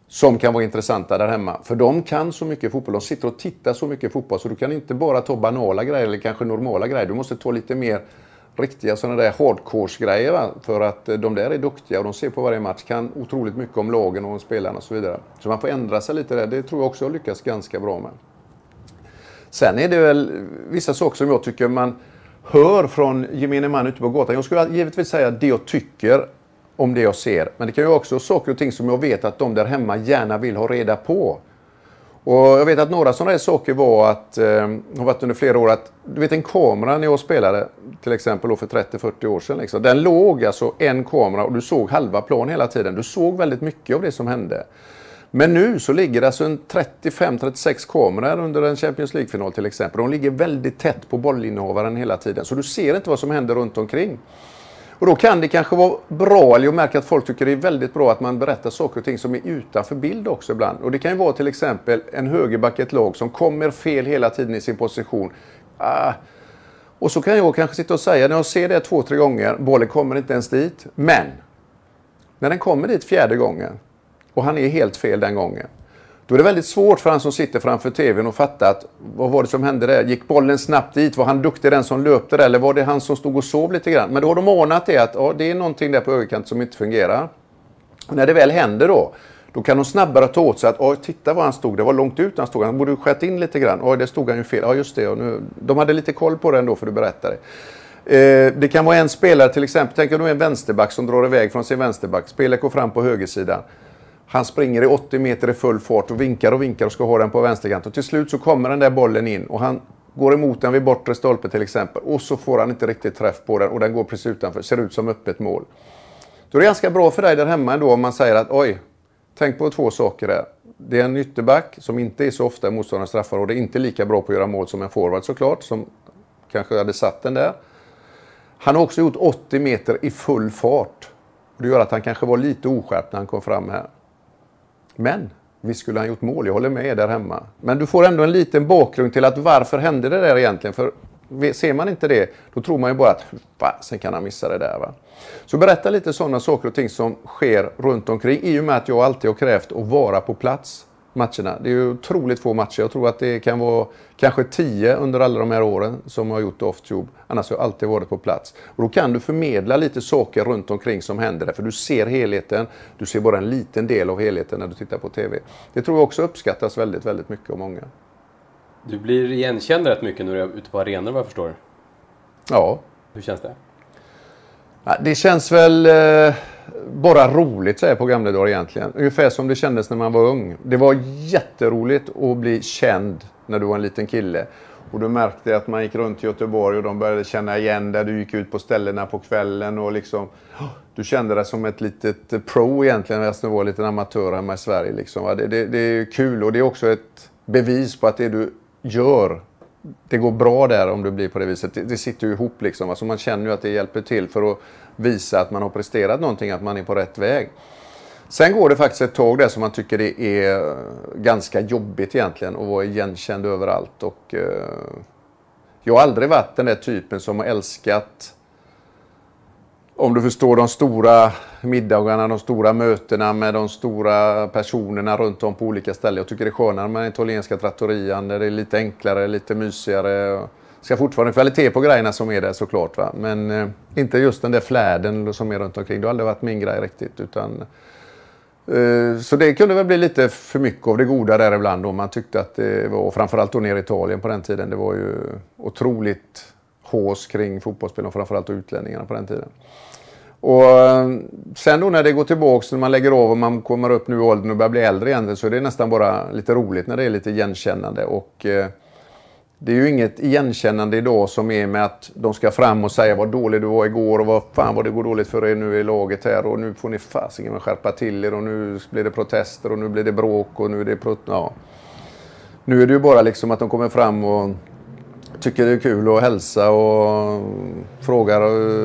Speaker 3: som kan vara intressanta där hemma. För de kan så mycket fotboll, de sitter och tittar så mycket fotboll så du kan inte bara ta banala grejer eller kanske normala grejer. Du måste ta lite mer riktiga sådana där hardcore-grejer. För att eh, de där är duktiga och de ser på varje match, kan otroligt mycket om lagen och om spelarna och så vidare. Så man får ändra sig lite där. Det tror jag också jag lyckats ganska bra med. Sen är det väl vissa saker som jag tycker man hör från gemene man ute på gatan. Jag skulle givetvis säga det jag tycker om det jag ser. Men det kan ju också vara saker och ting som jag vet att de där hemma gärna vill ha reda på. Och jag vet att några sådana här saker var att, eh, har varit under flera år, att du vet en kamera när jag spelade till exempel för 30-40 år sedan. Liksom, den låg alltså en kamera och du såg halva plan hela tiden. Du såg väldigt mycket av det som hände. Men nu så ligger det alltså en 35-36 kameror under en Champions League-final till exempel. De ligger väldigt tätt på bollinnehavaren hela tiden. Så du ser inte vad som händer runt omkring. Och då kan det kanske vara bra, eller jag märker att folk tycker det är väldigt bra att man berättar saker och ting som är utanför bild också ibland. Och det kan ju vara till exempel en högerback i ett lag som kommer fel hela tiden i sin position. Ah. Och så kan jag kanske sitta och säga, när jag ser det två, tre gånger, bollen kommer inte ens dit. Men, när den kommer dit fjärde gången och han är helt fel den gången. Då är det väldigt svårt för han som sitter framför tvn att fatta att vad var det som hände där? Gick bollen snabbt dit? Var han duktig den som löpte där? Eller var det han som stod och sov lite grann? Men då har de ordnat det att ja, det är någonting där på överkant som inte fungerar. Och när det väl händer då, Då kan de snabbare ta åt sig att ja titta var han stod, det var långt ut han stod. Han borde skett in lite grann. Oj, det stod han ju fel. Ja, just det. Och nu, de hade lite koll på det ändå för du berättade. Eh, det kan vara en spelare till exempel, tänk om du är en vänsterback som drar iväg från sin vänsterback. Spelet går fram på högersidan. Han springer i 80 meter i full fart och vinkar och vinkar och ska ha den på vänsterkant. Och till slut så kommer den där bollen in och han går emot den vid bortre stolpe till exempel. Och så får han inte riktigt träff på den och den går precis utanför. Ser ut som öppet mål. Då är det ganska bra för dig där hemma ändå om man säger att oj, tänk på två saker där. Det är en ytterback som inte är så ofta i motståndarens straffområde. Inte lika bra på att göra mål som en forward såklart. Som kanske hade satt den där. Han har också gjort 80 meter i full fart. Det gör att han kanske var lite oskärpt när han kom fram här. Men visst skulle han gjort mål, jag håller med er där hemma. Men du får ändå en liten bakgrund till att varför hände det där egentligen? För ser man inte det, då tror man ju bara att fasen kan han missa det där. Va? Så berätta lite sådana saker och ting som sker runt omkring i och med att jag alltid har krävt att vara på plats matcherna. Det är ju otroligt få matcher. Jag tror att det kan vara kanske tio under alla de här åren som har gjort off-tube. Annars har jag alltid varit på plats. Och då kan du förmedla lite saker runt omkring som händer där. För du ser helheten. Du ser bara en liten del av helheten när du tittar på TV. Det tror jag också uppskattas väldigt, väldigt mycket av många.
Speaker 4: Du blir igenkänd rätt mycket när du är ute på arenor vad jag förstår.
Speaker 3: Ja.
Speaker 4: Hur känns det?
Speaker 3: Det känns väl eh, bara roligt så här på gamla dagar egentligen. Ungefär som det kändes när man var ung. Det var jätteroligt att bli känd när du var en liten kille. Och du märkte att man gick runt i Göteborg och de började känna igen dig. du gick ut på ställena på kvällen och liksom du kände dig som ett litet pro egentligen fast du var en liten amatör hemma i Sverige. Liksom. Det, det, det är kul och det är också ett bevis på att det du gör det går bra där om det blir på det viset. Det, det sitter ju ihop liksom. Alltså man känner ju att det hjälper till för att visa att man har presterat någonting, att man är på rätt väg. Sen går det faktiskt ett tag där som man tycker det är ganska jobbigt egentligen att vara igenkänd överallt. Och, eh, jag har aldrig varit den där typen som har älskat om du förstår de stora middagarna, de stora mötena med de stora personerna runt om på olika ställen. Jag tycker det är skönare med italienska trattorian där det är lite enklare, lite mysigare. Det ska fortfarande kvalitet på grejerna som är där såklart. Va? Men eh, inte just den där fläden som är runt omkring. Det har aldrig varit min grej riktigt. Utan, eh, så det kunde väl bli lite för mycket av det goda där ibland. Då. Man tyckte att det var, framförallt då nere i Italien på den tiden, det var ju otroligt hås kring fotbollsspelarna, framförallt utlänningarna på den tiden. Och eh, sen då när det går tillbaks, när man lägger av och man kommer upp nu i åldern och börjar bli äldre igen, så är det nästan bara lite roligt när det är lite igenkännande. Och eh, det är ju inget igenkännande idag som är med att de ska fram och säga vad dålig du var igår och vad fan vad det går dåligt för er nu i laget här och nu får ni fasiken skärpa till er och nu blir det protester och nu blir det bråk och nu är det... Pro ja. Nu är det ju bara liksom att de kommer fram och tycker det är kul att hälsa och frågar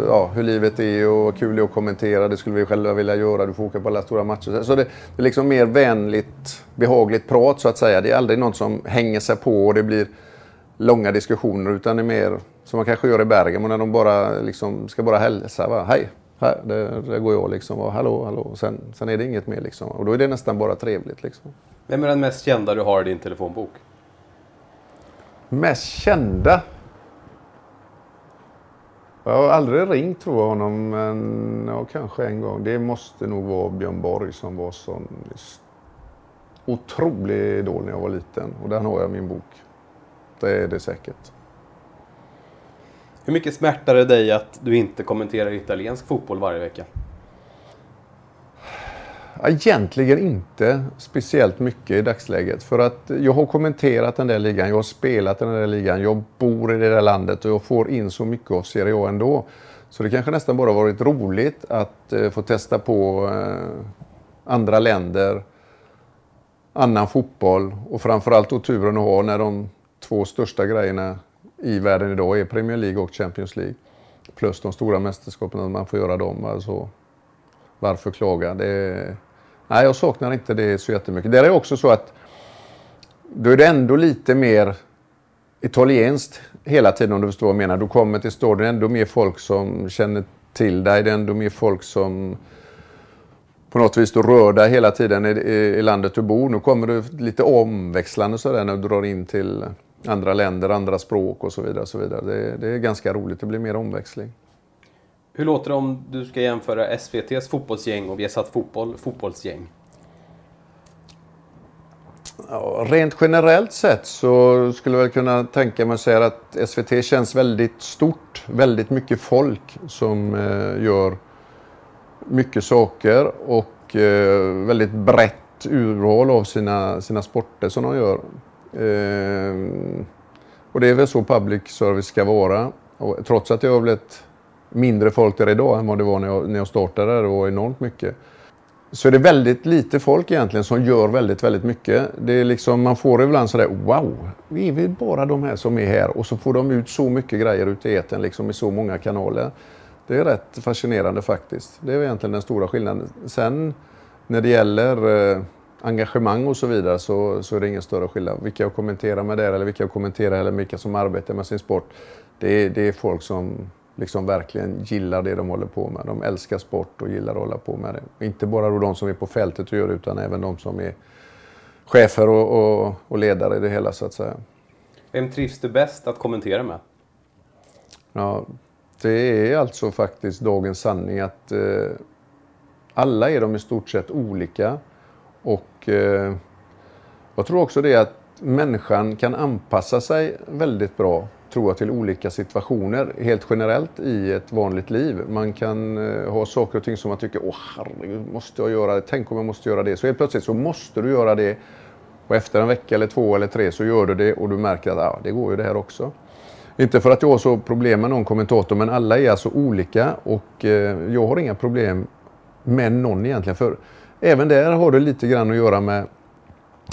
Speaker 3: ja, hur livet är och kul det är att kommentera. Det skulle vi själva vilja göra. Du får åka på alla stora matcher. Så det, det är liksom mer vänligt, behagligt prat så att säga. Det är aldrig någon som hänger sig på och det blir långa diskussioner utan det är mer som man kanske gör i Bergamo när de bara liksom ska bara hälsa. Va? Hej, här, där, där går jag liksom. Och, hallå, hallå. Sen, sen är det inget mer liksom. Och då är det nästan bara trevligt liksom.
Speaker 4: Vem är den mest kända du har i din telefonbok?
Speaker 3: Mest kända? Jag har aldrig ringt tror jag honom, men ja, kanske en gång. Det måste nog vara Björn Borg som var sån otrolig idol när jag var liten. Och den har jag i min bok. Det är det säkert.
Speaker 4: Hur mycket smärtar det dig att du inte kommenterar italiensk fotboll varje vecka?
Speaker 3: Egentligen inte speciellt mycket i dagsläget. För att jag har kommenterat den där ligan, jag har spelat den där ligan, jag bor i det där landet och jag får in så mycket av Serie A ändå. Så det kanske nästan bara varit roligt att eh, få testa på eh, andra länder, annan fotboll och framförallt då turen att ha när de två största grejerna i världen idag är Premier League och Champions League. Plus de stora mästerskapen, man får göra dem. Alltså, varför klaga? Det Nej, jag saknar inte det så jättemycket. Det är också så att då är det ändå lite mer italienskt hela tiden om du förstår vad jag menar. Du kommer till stadion, det är ändå mer folk som känner till dig. Det är ändå mer folk som på något vis du rör dig hela tiden i, i, i, landet du bor. Nu kommer du lite omväxlande sådär när du drar in till andra länder, andra språk och så vidare. Och så vidare. Det, det är ganska roligt, det blir mer omväxling.
Speaker 4: Hur låter det om du ska jämföra SVTs fotbollsgäng och Viasat Fotboll fotbollsgäng?
Speaker 3: Ja, rent generellt sett så skulle jag väl kunna tänka mig att säga att SVT känns väldigt stort. Väldigt mycket folk som eh, gör mycket saker och eh, väldigt brett urval av sina, sina sporter som de gör. Eh, och det är väl så public service ska vara. Och trots att det har blivit mindre folk där idag än vad det var när jag, när jag startade. Det var enormt mycket så är det väldigt lite folk egentligen som gör väldigt, väldigt mycket. Det är liksom, man får ibland sådär wow, vi är väl bara de här som är här och så får de ut så mycket grejer ut i eten liksom i så många kanaler. Det är rätt fascinerande faktiskt. Det är egentligen den stora skillnaden. Sen när det gäller eh, engagemang och så vidare så, så är det ingen större skillnad. Vilka jag kommenterar med där eller vilka jag kommenterar eller vilka som arbetar med sin sport. Det, det är folk som liksom verkligen gillar det de håller på med. De älskar sport och gillar att hålla på med det. Inte bara då de som är på fältet och gör det utan även de som är chefer och, och, och ledare i det hela så att säga.
Speaker 4: Vem trivs du bäst att kommentera med?
Speaker 3: Ja, det är alltså faktiskt dagens sanning att eh, alla är de i stort sett olika. Och eh, jag tror också det att människan kan anpassa sig väldigt bra tror jag, till olika situationer helt generellt i ett vanligt liv. Man kan eh, ha saker och ting som man tycker, åh herregud, måste jag göra det? Tänk om jag måste göra det? Så helt plötsligt så måste du göra det. Och efter en vecka eller två eller tre så gör du det och du märker att ah, det går ju det här också. Inte för att jag har så problem med någon kommentator, men alla är alltså olika och eh, jag har inga problem med någon egentligen. För även där har det lite grann att göra med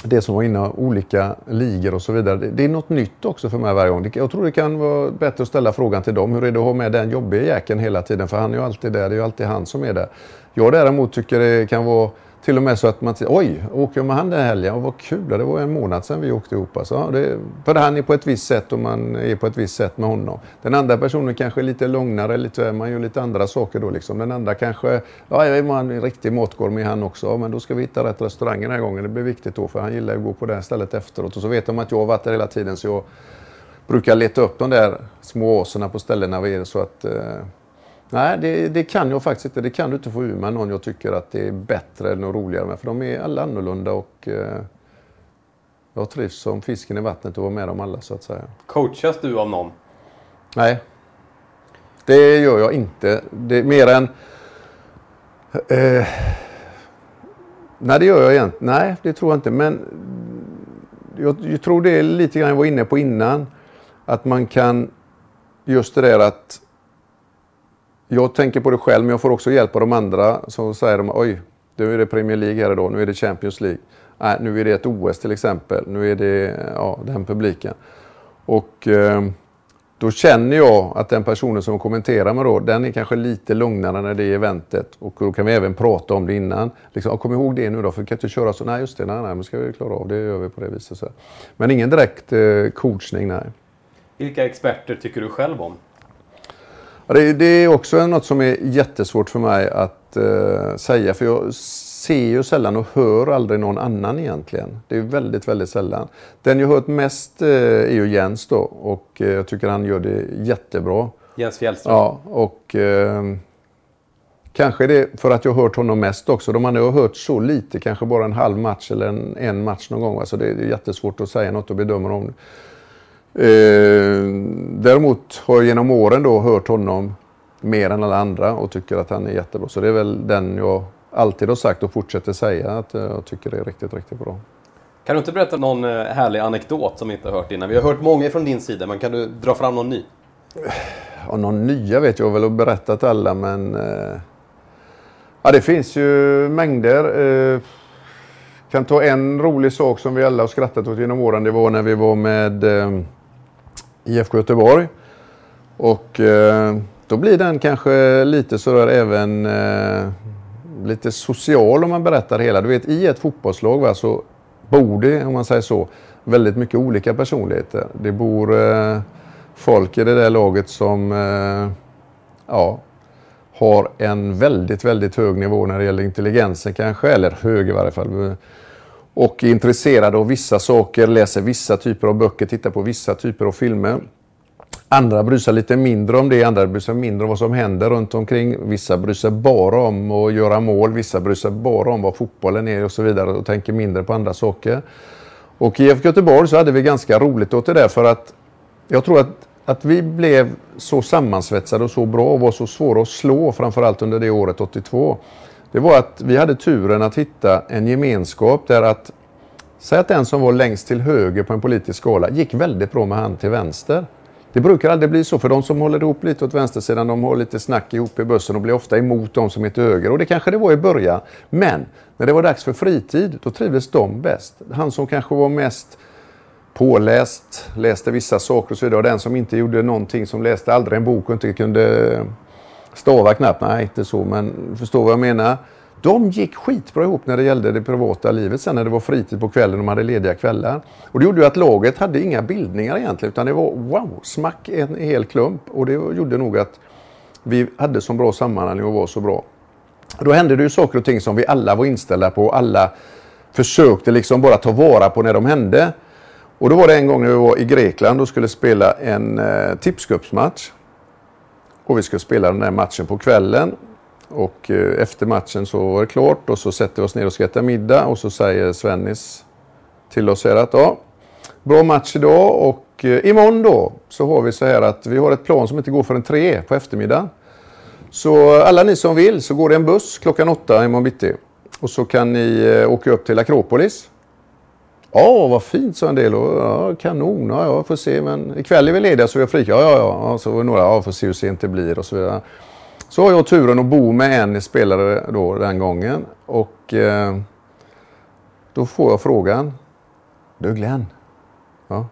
Speaker 3: det som var inne olika ligor och så vidare. Det är något nytt också för mig varje gång. Jag tror det kan vara bättre att ställa frågan till dem. Hur är det att ha med den jobbiga jäkeln hela tiden? För han är ju alltid där. Det är ju alltid han som är där. Jag däremot tycker det kan vara till och med så att man säger, oj, åker jag med han den helgen? Och vad kul, det var en månad sedan vi åkte ihop. Alltså, det, för han är på ett visst sätt och man är på ett visst sätt med honom. Den andra personen kanske är lite lugnare, lite, man gör lite andra saker då. Liksom. Den andra kanske, ja, jag är en riktig matgorm i han också. Men då ska vi hitta rätt restaurang den här gången. Det blir viktigt då, för han gillar att gå på det här stället efteråt. Och så vet de att jag har varit där hela tiden, så jag brukar leta upp de där små oaserna på ställena vi är så att eh, Nej, det, det, kan jag faktiskt inte. Det kan du inte få ur med någon jag tycker att det är bättre eller roligare med. För de är alla annorlunda och eh, jag trivs som fisken i vattnet och vara med dem alla så att säga.
Speaker 4: Coachas du av någon?
Speaker 3: Nej, det gör jag inte. Det är mer än... Eh, nej, det gör jag egentligen. Nej, det tror jag inte. Men jag, jag tror det är lite grann jag var inne på innan. Att man kan just det där att jag tänker på det själv, men jag får också hjälp av de andra. Så säger de, oj, nu är det Premier League här idag, nu är det Champions League. Nej, nu är det ett OS till exempel. Nu är det ja, den publiken. Och eh, då känner jag att den personen som kommenterar mig då, den är kanske lite lugnare när det är eventet. Och då kan vi även prata om det innan. Liksom, kom ihåg det nu då, för vi kan inte köra så. Nej, just det, nej, nej, men ska vi klara av det, gör vi på det viset. Så. Men ingen direkt eh, coachning, nej.
Speaker 4: Vilka experter tycker du själv om?
Speaker 3: Det, är också något som är jättesvårt för mig att uh, säga. För jag ser ju sällan och hör aldrig någon annan egentligen. Det är väldigt, väldigt sällan. Den jag hört mest uh, är ju Jens då och uh, jag tycker han gör det jättebra.
Speaker 4: Jens Fjällström?
Speaker 3: Ja, och kanske det för att jag har hört honom mest också. De andra har hört så lite, kanske bara en halv match eller en, en match någon gång. Alltså det, är jättesvårt att säga något och bedöma Eh, däremot har jag genom åren då hört honom mer än alla andra och tycker att han är jättebra. Så det är väl den jag alltid har sagt och fortsätter säga att jag tycker det är riktigt, riktigt bra.
Speaker 4: Kan du inte berätta någon eh, härlig anekdot som vi inte har hört innan? Vi har hört många från din sida, men kan du dra fram någon ny?
Speaker 3: Ja, någon nya vet jag väl och berättat alla, men... Eh, ja, det finns ju mängder. Eh, kan ta en rolig sak som vi alla har skrattat åt genom åren. Det var när vi var med eh, IFK Göteborg. Och eh, då blir den kanske lite sådär även eh, lite social om man berättar hela. Du vet i ett fotbollslag va, så bor det, om man säger så, väldigt mycket olika personligheter. Det bor eh, folk i det där laget som eh, ja, har en väldigt, väldigt hög nivå när det gäller intelligensen kanske, eller hög i varje fall. Och är intresserade av vissa saker, läser vissa typer av böcker, tittar på vissa typer av filmer. Andra bryr sig lite mindre om det, andra bryr sig mindre om vad som händer runt omkring. Vissa bryr sig bara om att göra mål, vissa bryr sig bara om vad fotbollen är och så vidare och tänker mindre på andra saker. Och i IFK Göteborg så hade vi ganska roligt åt det där för att jag tror att, att vi blev så sammansvetsade och så bra och var så svåra att slå framförallt under det året 82. Det var att vi hade turen att hitta en gemenskap där att Säg att den som var längst till höger på en politisk skala gick väldigt bra med han till vänster. Det brukar aldrig bli så, för de som håller ihop lite åt vänstersidan, de har lite snack ihop i bussen och blir ofta emot de som är till höger. Och det kanske det var i början. Men när det var dags för fritid, då trivdes de bäst. Han som kanske var mest påläst, läste vissa saker och så vidare. Och den som inte gjorde någonting, som läste aldrig en bok och inte kunde stava knappt. Nej, inte så, men förstår vad jag menar. De gick skitbra ihop när det gällde det privata livet sen när det var fritid på kvällen och de hade lediga kvällar. Och det gjorde ju att laget hade inga bildningar egentligen utan det var wow, smack en hel klump. Och det gjorde nog att vi hade så bra sammanhang och var så bra. Då hände det ju saker och ting som vi alla var inställda på. Alla försökte liksom bara ta vara på när de hände. Och då var det en gång när vi var i Grekland och skulle spela en eh, tipscupsmatch. Och vi ska spela den där matchen på kvällen. Och eh, efter matchen så var det klart och så sätter vi oss ner och ska äta middag och så säger Svennis till oss här att ja, bra match idag och eh, imorgon då så har vi så här att vi har ett plan som inte går förrän tre på eftermiddagen. Så eh, alla ni som vill så går det en buss klockan åtta imorgon bitti. Och så kan ni eh, åka upp till Akropolis. Ja, vad fint sa en del. Och, ja, kanon, ja, jag får se. Men ikväll är vi lediga så vi har fri. Ja, ja, ja. Så var några, ja, får se hur sent det blir och så vidare. Så har jag turen att bo med en spelare då den gången. Och eh, då får jag frågan. Du Glenn. Ja.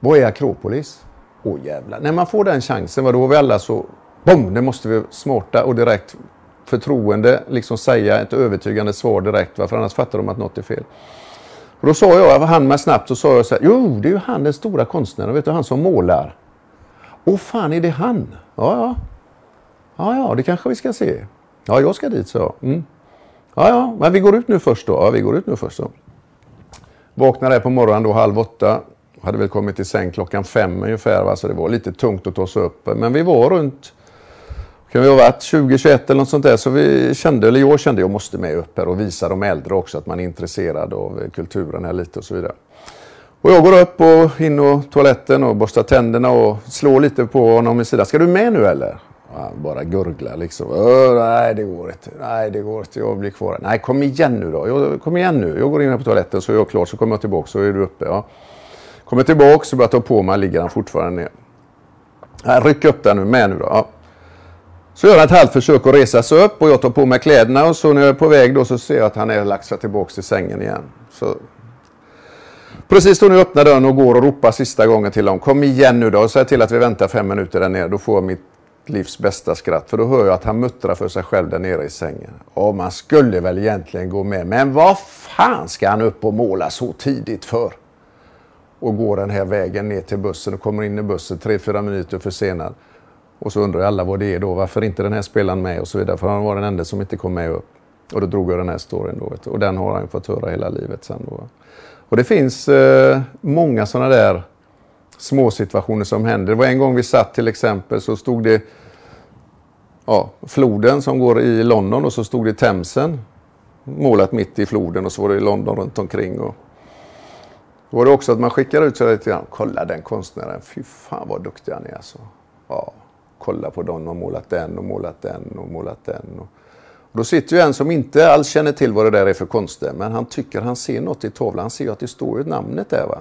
Speaker 3: Vad är Akropolis? Åh oh, jävlar. När man får den chansen, då vi alla så... Bom! Det måste vi smarta och direkt förtroende liksom säga ett övertygande svar direkt. För annars fattar de att något är fel. Och då sa jag, han med snabbt, så sa jag så här. Jo, det är ju han den stora konstnären. Vet du, han som målar. Åh fan, är det han? Ja, ja. Ja, ja, det kanske vi ska se. Ja, jag ska dit, så jag. Mm. Ja, ja, men vi går ut nu först då. Ja, vi går ut nu först då. Vaknade på morgonen då halv åtta. Hade väl kommit till säng klockan fem ungefär. Va? Så det var lite tungt att ta sig upp. Men vi var runt, kan vi ha varit 20-21 eller något sånt där. Så vi kände, eller jag kände, jag måste med upp här och visa de äldre också att man är intresserad av kulturen här lite och så vidare. Och jag går upp och in på toaletten och borstar tänderna och slår lite på honom i sidan. Ska du med nu eller? Han bara gurglar liksom. nej, det går inte. Nej, det går inte. Jag blir kvar. Nej, kom igen nu då. Jag, kom igen nu. Jag går in här på toaletten så är jag klar. Så kommer jag tillbaka så är du uppe. Ja. Kommer tillbaka så börjar jag ta på mig. Ligger han fortfarande ner. Nej, ryck upp där nu. Med nu då. Ja. Så gör han ett halvt försök att resa sig upp och jag tar på mig kläderna och så när jag är på väg då så ser jag att han är lagt sig tillbaka till sängen igen. Så Precis då när jag öppnar dörren och går och ropar sista gången till honom. Kom igen nu då. Och säg till att vi väntar fem minuter där nere. Då får jag mitt livs bästa skratt. För då hör jag att han muttrar för sig själv där nere i sängen. Ja, man skulle väl egentligen gå med. Men vad fan ska han upp och måla så tidigt för? Och går den här vägen ner till bussen och kommer in i bussen tre, fyra minuter försenad. Och så undrar alla vad det är då. Varför inte den här spelaren med och så vidare. För han var den enda som inte kom med upp. Och då drog jag den här storyn då. Och den har han fått höra hela livet sen då. Och det finns eh, många sådana där små situationer som händer. Det var en gång vi satt till exempel så stod det ja, floden som går i London och så stod det Themsen målat mitt i floden och så var det London runt omkring. Och då var det också att man skickar ut sig lite grann. Kolla den konstnären, fy fan vad duktig han är alltså. Ja, kolla på dem och målat den och målat den och målat den. Och, och då sitter ju en som inte alls känner till vad det där är för konster men han tycker han ser något i tavlan. Han ser att det står ju namnet där va.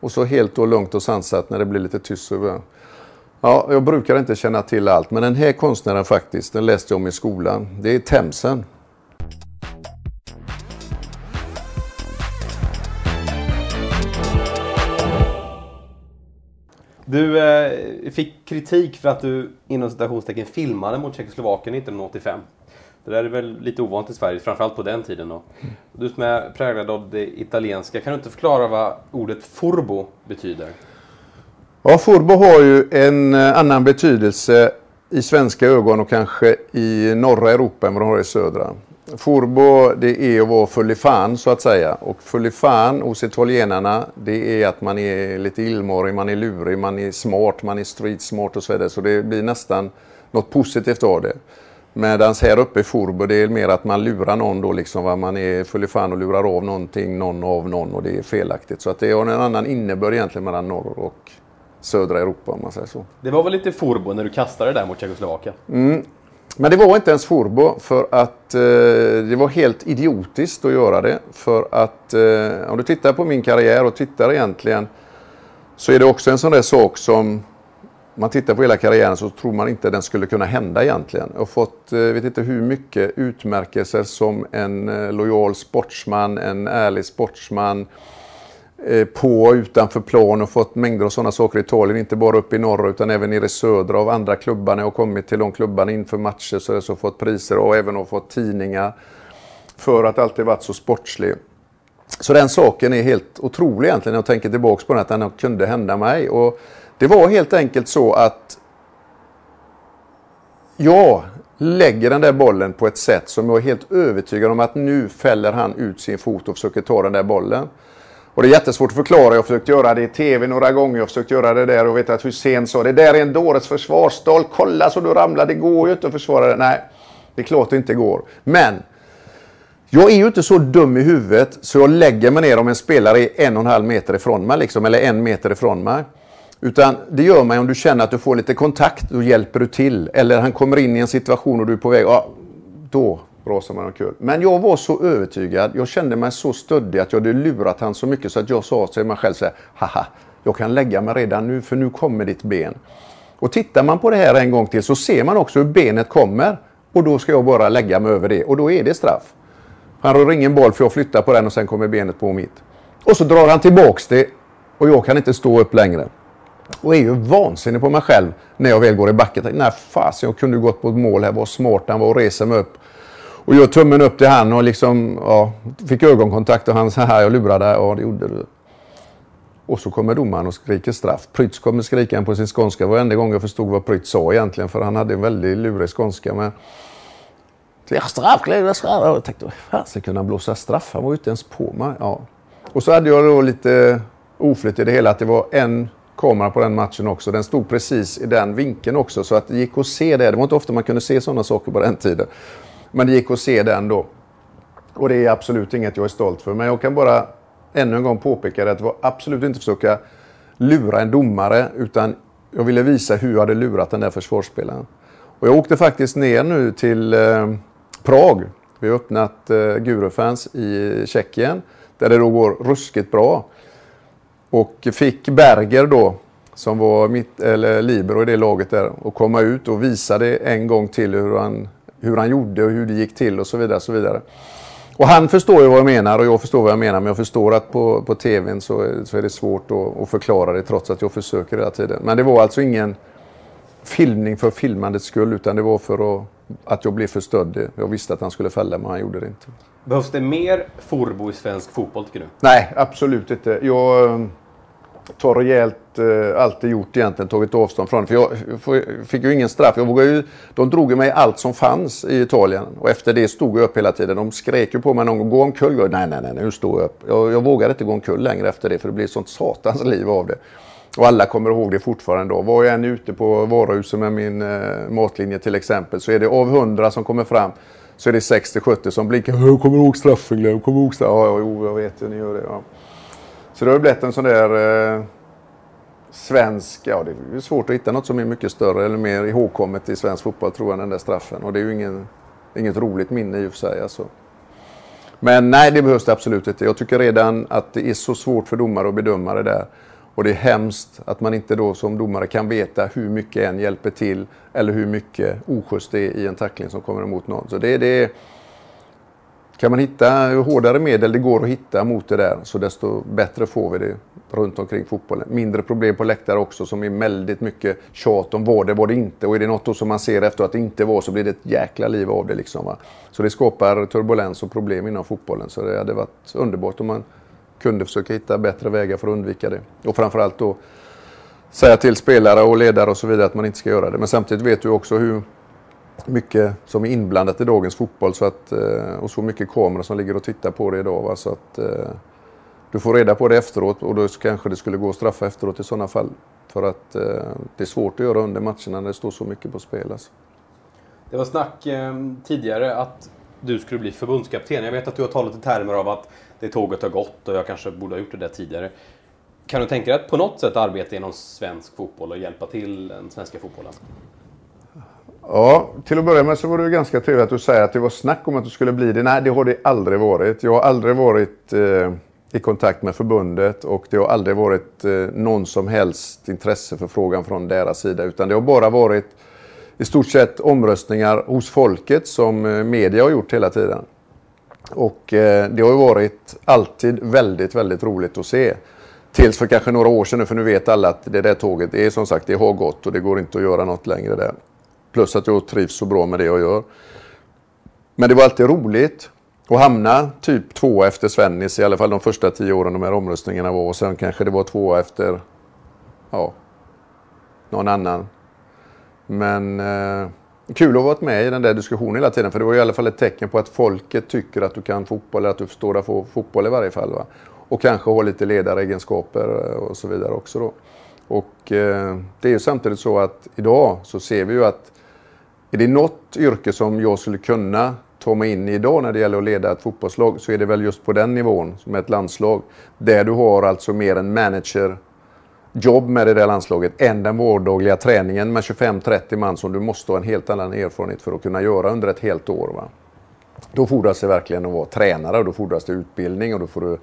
Speaker 3: Och så helt och lugnt och sansat när det blir lite tyst så Ja, jag brukar inte känna till allt, men den här konstnären faktiskt, den läste jag om i skolan. Det är Themsen.
Speaker 4: Du eh, fick kritik för att du inom citationstecken filmade mot Tjeckoslovakien 1985. Det där är väl lite ovant i Sverige, framförallt på den tiden. Då. Du som är präglad av det italienska, kan du inte förklara vad ordet furbo betyder?
Speaker 3: Ja, furbo har ju en eh, annan betydelse i svenska ögon och kanske i norra Europa än vad de har i södra. Furbo det är att vara full i fan så att säga. Och full i fan hos italienarna det är att man är lite illmårig, man är lurig, man är smart, man är street smart och så vidare. Så det blir nästan något positivt av det. Medan här uppe i Forbo det är mer att man lurar någon då liksom. Va? Man är full i fan och lurar av någonting, någon av någon och det är felaktigt. Så att det har en annan innebörd egentligen mellan norr och södra Europa om man säger så.
Speaker 4: Det var väl lite Forbo när du kastade det där mot Tjeckoslovakien?
Speaker 3: Mm. Men det var inte ens Forbo för att eh, det var helt idiotiskt att göra det. För att eh, om du tittar på min karriär och tittar egentligen så är det också en sån där sak som man tittar på hela karriären så tror man inte den skulle kunna hända egentligen. Jag har fått, eh, vet inte hur mycket utmärkelser som en eh, lojal sportsman, en ärlig sportsman Eh, på och utanför plan och fått mängder av sådana saker i Italien. Inte bara uppe i norra utan även nere i södra av andra klubbarna. Jag har kommit till de klubbarna inför matcher så har jag fått priser och även har fått tidningar. För att alltid varit så sportslig. Så den saken är helt otrolig egentligen när jag tänker tillbaka på den, att den kunde hända mig. Och det var helt enkelt så att jag lägger den där bollen på ett sätt som jag är helt övertygad om att nu fäller han ut sin fot och försöker ta den där bollen. Och det är jättesvårt att förklara. Jag har försökt göra det i tv några gånger. Jag har försökt göra det där och vet att Hussein sa det där är en dåres försvarsstolk. Kolla så du ramlar. Det går ju inte att försvara det. Nej, det är klart det inte går. Men jag är ju inte så dum i huvudet så jag lägger mig ner om en spelare är en och en halv meter ifrån mig. Liksom, eller en meter ifrån mig. Utan det gör man om du känner att du får lite kontakt, då hjälper du till. Eller han kommer in i en situation och du är på väg, ja, då rasar man omkull. Men jag var så övertygad, jag kände mig så stöddig att jag hade lurat han så mycket så att jag sa till mig själv så här, haha, jag kan lägga mig redan nu för nu kommer ditt ben. Och tittar man på det här en gång till så ser man också hur benet kommer. Och då ska jag bara lägga mig över det och då är det straff. Han rör ingen boll för jag flyttar på den och sen kommer benet på mitt. Och så drar han tillbaks det och jag kan inte stå upp längre. Och är ju vansinnig på mig själv när jag väl går i backen. Nej fasen, jag kunde gått på ett mål här. Vad smart han var och reser mig upp. Och gör tummen upp till han och liksom, ja, fick ögonkontakt och han sa här, jag lurade. Ja, det gjorde du. Och så kommer domaren och skriker straff. Prytz kommer skrika på sin skånska. Det var enda gången jag förstod vad Prytz sa egentligen. För han hade en väldigt lurig skånska. Men... Ja, straff, straff. Jag tänkte, fan ska kunna blåsa straff? Han var ju inte ens på mig. Ja. Och så hade jag då lite oflyt i det hela. Att det var en kamera på den matchen också. Den stod precis i den vinkeln också så att det gick att se det. Det var inte ofta man kunde se sådana saker på den tiden. Men det gick att se den då. Och det är absolut inget jag är stolt för. Men jag kan bara ännu en gång påpeka att det var absolut inte försöka lura en domare utan jag ville visa hur jag hade lurat den där försvarsspelaren. Och jag åkte faktiskt ner nu till eh, Prag. Vi har öppnat eh, Gurufans i Tjeckien där det då går ruskigt bra. Och fick Berger då, som var mitt, eller libero i det laget där, att komma ut och visa det en gång till hur han, hur han gjorde och hur det gick till och så vidare. Så vidare. Och han förstår ju vad jag menar och jag förstår vad jag menar men jag förstår att på, på tvn så, så är det svårt att, att förklara det trots att jag försöker hela tiden. Men det var alltså ingen filmning för filmandets skull utan det var för att, att jag blev förstådd. Jag visste att han skulle fälla men han gjorde det inte.
Speaker 4: Behövs det mer Forbo i svensk fotboll tycker du?
Speaker 3: Nej, absolut inte. Jag tar rejält, eh, alltid gjort egentligen, tagit avstånd från det. För jag fick ju ingen straff. Jag vågade ju, de drog mig allt som fanns i Italien. Och efter det stod jag upp hela tiden. De skrek ju på mig någon gång, gå omkull. Jag, nej, nej, nej, nu står jag upp. Jag, jag vågade inte gå omkull längre efter det för det blev sånt satans liv av det. Och alla kommer ihåg det fortfarande då. Var jag än ute på varuhuset med min eh, matlinje till exempel så är det av hundra som kommer fram så är det 60-70 som blinkar. Jag kommer ihåg straffen Glenn, jag kommer ihåg straffen. Ja, jo, jag vet ju. ni gör det. Ja. Så det har blivit en sån där eh, svensk, ja det är svårt att hitta något som är mycket större eller mer ihågkommet i svensk fotboll tror jag än den där straffen. Och det är ju ingen, inget roligt minne i och för sig. Alltså. Men nej, det behövs det absolut inte. Jag tycker redan att det är så svårt för domare att bedöma det där. Och det är hemskt att man inte då som domare kan veta hur mycket en hjälper till eller hur mycket oschysst det är i en tackling som kommer emot någon. Så det, det kan man hitta hårdare medel det går att hitta mot det där så desto bättre får vi det runt omkring fotbollen. Mindre problem på läktare också som är väldigt mycket tjat om var det var det inte och är det något som man ser efter att det inte var så blir det ett jäkla liv av det. Liksom, va? Så det skapar turbulens och problem inom fotbollen så det hade varit underbart om man kunde försöka hitta bättre vägar för att undvika det. Och framförallt då säga till spelare och ledare och så vidare att man inte ska göra det. Men samtidigt vet du också hur mycket som är inblandat i dagens fotboll så att, eh, och så mycket kameror som ligger och tittar på det idag. Va? Så att, eh, du får reda på det efteråt och då kanske det skulle gå att straffa efteråt i sådana fall. För att eh, det är svårt att göra under matcherna när det står så mycket på spel. Alltså.
Speaker 4: Det var snack tidigare att du skulle bli förbundskapten. Jag vet att du har talat i termer av att det tåget har gått och jag kanske borde ha gjort det där tidigare. Kan du tänka dig att på något sätt arbeta inom svensk fotboll och hjälpa till den svenska fotbollen?
Speaker 3: Ja, till att börja med så var det ganska trevligt att du säger att det var snack om att du skulle bli det. Nej, det har det aldrig varit. Jag har aldrig varit eh, i kontakt med förbundet och det har aldrig varit eh, någon som helst intresse för frågan från deras sida. Utan det har bara varit i stort sett omröstningar hos folket som eh, media har gjort hela tiden. Och eh, det har ju varit alltid väldigt, väldigt roligt att se. Tills för kanske några år sedan, för nu vet alla att det där tåget, det är som sagt, det har gått och det går inte att göra något längre där. Plus att jag trivs så bra med det jag gör. Men det var alltid roligt att hamna typ två efter Svennis, i alla fall de första tio åren de här omröstningarna var. Och sen kanske det var två efter, ja, någon annan. Men eh, kul att ha varit med i den där diskussionen hela tiden. För det var i alla fall ett tecken på att folket tycker att du kan fotboll, eller att du förstår att få fotboll i varje fall. Va? Och kanske ha lite ledaregenskaper eh, och så vidare också då. Och eh, det är ju samtidigt så att idag så ser vi ju att är det något yrke som jag skulle kunna ta mig in i idag när det gäller att leda ett fotbollslag så är det väl just på den nivån som ett landslag. Där du har alltså mer en managerjobb med det där landslaget än den vardagliga träningen med 25-30 man som du måste ha en helt annan erfarenhet för att kunna göra under ett helt år. Va? Då fordras det verkligen att vara tränare och då fordras det utbildning och då får du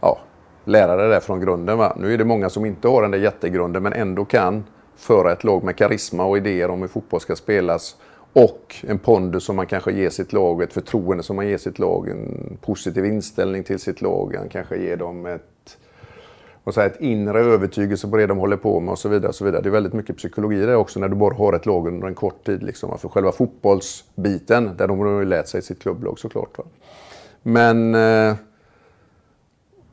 Speaker 3: ja, lära dig det från grunden. Va? Nu är det många som inte har den där jättegrunden men ändå kan föra ett lag med karisma och idéer om hur fotboll ska spelas. Och en pondus som man kanske ger sitt lag, ett förtroende som man ger sitt lag, en positiv inställning till sitt lag. Man kanske ger dem ett, vad säger, ett inre övertygelse på det de håller på med och så vidare. Och så vidare. Det är väldigt mycket psykologi där också när du bara har ett lag under en kort tid. Liksom. För själva fotbollsbiten, där de har ju lärt sig sitt klubblag såklart. Va? Men eh,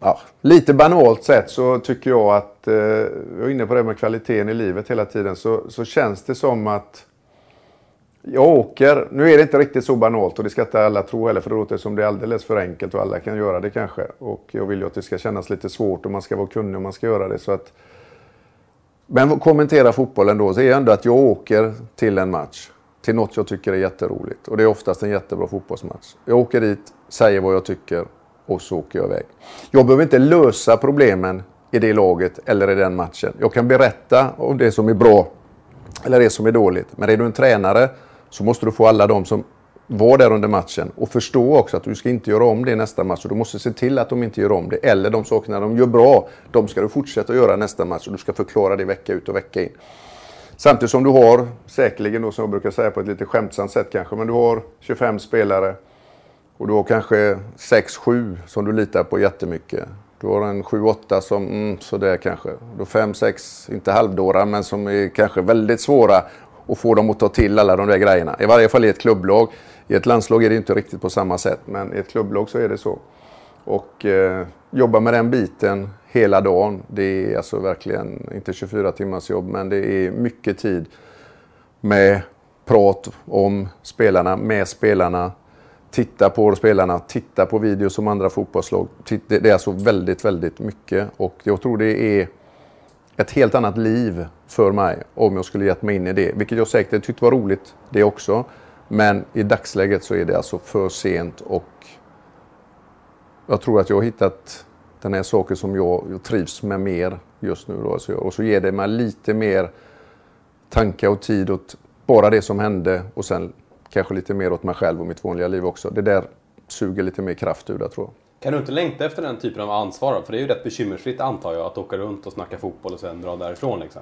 Speaker 3: ja, lite banalt sett så tycker jag att, eh, jag är inne på det med kvaliteten i livet hela tiden, så, så känns det som att jag åker, nu är det inte riktigt så banalt och det ska inte alla tro heller för det låter som det är alldeles för enkelt och alla kan göra det kanske. Och jag vill ju att det ska kännas lite svårt och man ska vara kunnig och man ska göra det. Så att, men kommentera fotbollen då, så är det ändå att jag åker till en match. Till något jag tycker är jätteroligt. Och det är oftast en jättebra fotbollsmatch. Jag åker dit, säger vad jag tycker och så åker jag iväg. Jag behöver inte lösa problemen i det laget eller i den matchen. Jag kan berätta om det som är bra eller det som är dåligt. Men är du en tränare så måste du få alla de som var där under matchen och förstå också att du ska inte göra om det i nästa match. Och du måste se till att de inte gör om det. Eller de sakerna de gör bra, de ska du fortsätta göra nästa match. Och du ska förklara det vecka ut och vecka in. Samtidigt som du har, säkerligen då som jag brukar säga på ett lite skämtsamt sätt kanske, men du har 25 spelare och du har kanske 6-7 som du litar på jättemycket. Du har en 7-8 som, mm, sådär kanske. Du har 5-6, inte halvdårar, men som är kanske väldigt svåra att få dem att ta till alla de där grejerna. I varje fall i ett klubblag. I ett landslag är det inte riktigt på samma sätt, men i ett klubblag så är det så. Och eh, jobba med den biten hela dagen. Det är alltså verkligen, inte 24 timmars jobb, men det är mycket tid med prat om spelarna, med spelarna, titta på spelarna, titta på videos som andra fotbollslag. Det är alltså väldigt, väldigt mycket och jag tror det är ett helt annat liv för mig om jag skulle gett mig in i det. Vilket jag säkert tyckte var roligt det också. Men i dagsläget så är det alltså för sent och jag tror att jag har hittat den här saken som jag, jag trivs med mer just nu. Då. Alltså, och så ger det mig lite mer tankar och tid åt bara det som hände och sen kanske lite mer åt mig själv och mitt vanliga liv också. Det där suger lite mer kraft ur det tror jag.
Speaker 4: Kan du inte längta efter den typen av ansvar? För det är ju rätt bekymmersfritt antar jag att åka runt och snacka fotboll och sen dra därifrån liksom.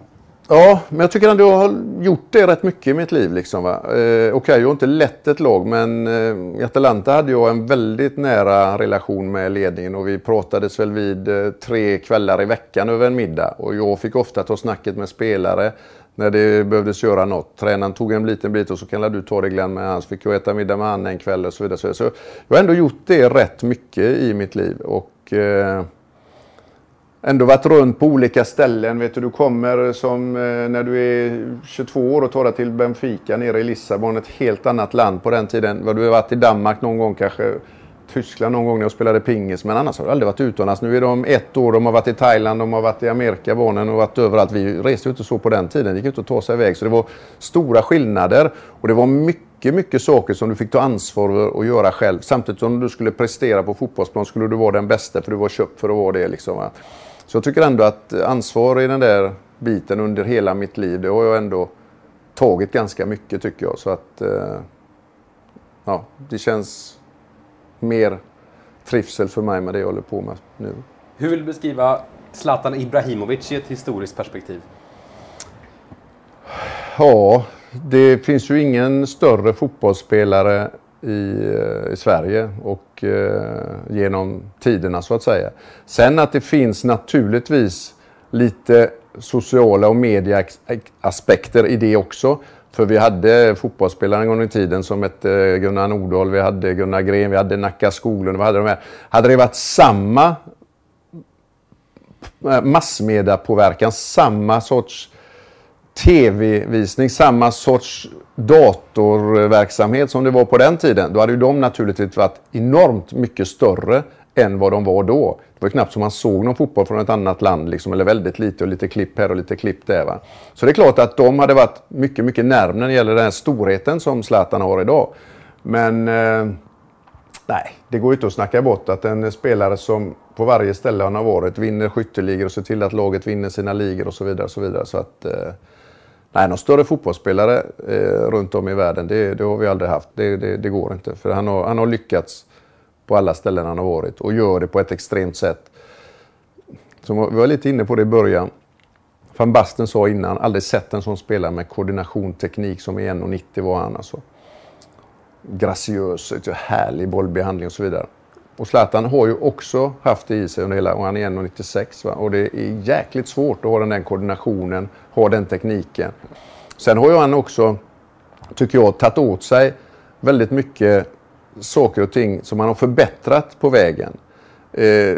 Speaker 3: Ja, men jag tycker ändå jag har gjort det rätt mycket i mitt liv. Liksom? Eh, Okej, okay, jag har inte lett ett lag, men eh, i Atalanta hade jag en väldigt nära relation med ledningen och vi pratades väl vid eh, tre kvällar i veckan över en middag. Och jag fick ofta ta snacket med spelare när det behövdes göra något. Tränaren tog en liten bit och så kan du ta det Glenn med hans. Fick jag äta middag med han en kväll och så vidare. Så jag har ändå gjort det rätt mycket i mitt liv. Och eh, ändå varit runt på olika ställen. Vet du, du kommer som eh, när du är 22 år och tar dig till Benfica nere i Lissabon. Ett helt annat land på den tiden. Du har varit i Danmark någon gång kanske. Tyskland någon gång när jag spelade pingis. Men annars har jag aldrig varit utomlands. Nu är de ett år, de har varit i Thailand, de har varit i Amerika, barnen och varit överallt. Vi reste ju inte så på den tiden. Det gick ut och ta sig iväg. Så det var stora skillnader. Och det var mycket mycket, saker som du fick ta ansvar för och göra själv. Samtidigt som du skulle prestera på fotbollsplan skulle du vara den bästa för du var köpt för att vara det. Liksom. Så jag tycker ändå att ansvar i den där biten under hela mitt liv, det har jag ändå tagit ganska mycket tycker jag. Så att eh, ja, det känns mer trivsel för mig med det jag håller på med nu.
Speaker 4: Hur vill du beskriva Zlatan Ibrahimovic i ett historiskt perspektiv?
Speaker 3: Ja, det finns ju ingen större fotbollsspelare i, eh, i Sverige och eh, genom tiderna så att säga. Sen att det finns naturligtvis lite sociala och medieaspekter i det också. För vi hade fotbollsspelare en gång i tiden som hette eh, Gunnar Nordahl, vi hade Gunnar Gren, vi hade Nacka Skoglund, vi hade de här. Hade det varit samma eh, massmediapåverkan, samma sorts tv-visning, samma sorts datorverksamhet som det var på den tiden, då hade ju de naturligtvis varit enormt mycket större än vad de var då. Det var knappt som man såg någon fotboll från ett annat land, liksom, eller väldigt lite och lite klipp här och lite klipp där. Va? Så det är klart att de hade varit mycket, mycket närmare när det gäller den här storheten som Zlatan har idag. Men eh, nej, det går ju inte att snacka bort att en spelare som på varje ställe han har varit vinner skytteligor och ser till att laget vinner sina ligor och så vidare. Och så vidare. Så att, eh, nej, någon större fotbollsspelare eh, runt om i världen, det, det har vi aldrig haft. Det, det, det, går inte. För han har, han har lyckats på alla ställen han har varit och gör det på ett extremt sätt. Som vi var lite inne på det i början. Van Basten sa innan, aldrig sett en sån spelare med koordination, teknik som i 1,90 var han alltså. Graciös, härlig bollbehandling och så vidare. Och Zlatan har ju också haft det i sig under hela, och han är 1,96 va. och det är jäkligt svårt att ha den där koordinationen, ha den tekniken. Sen har ju han också, tycker jag, tagit åt sig väldigt mycket saker och ting som man har förbättrat på vägen. Eh,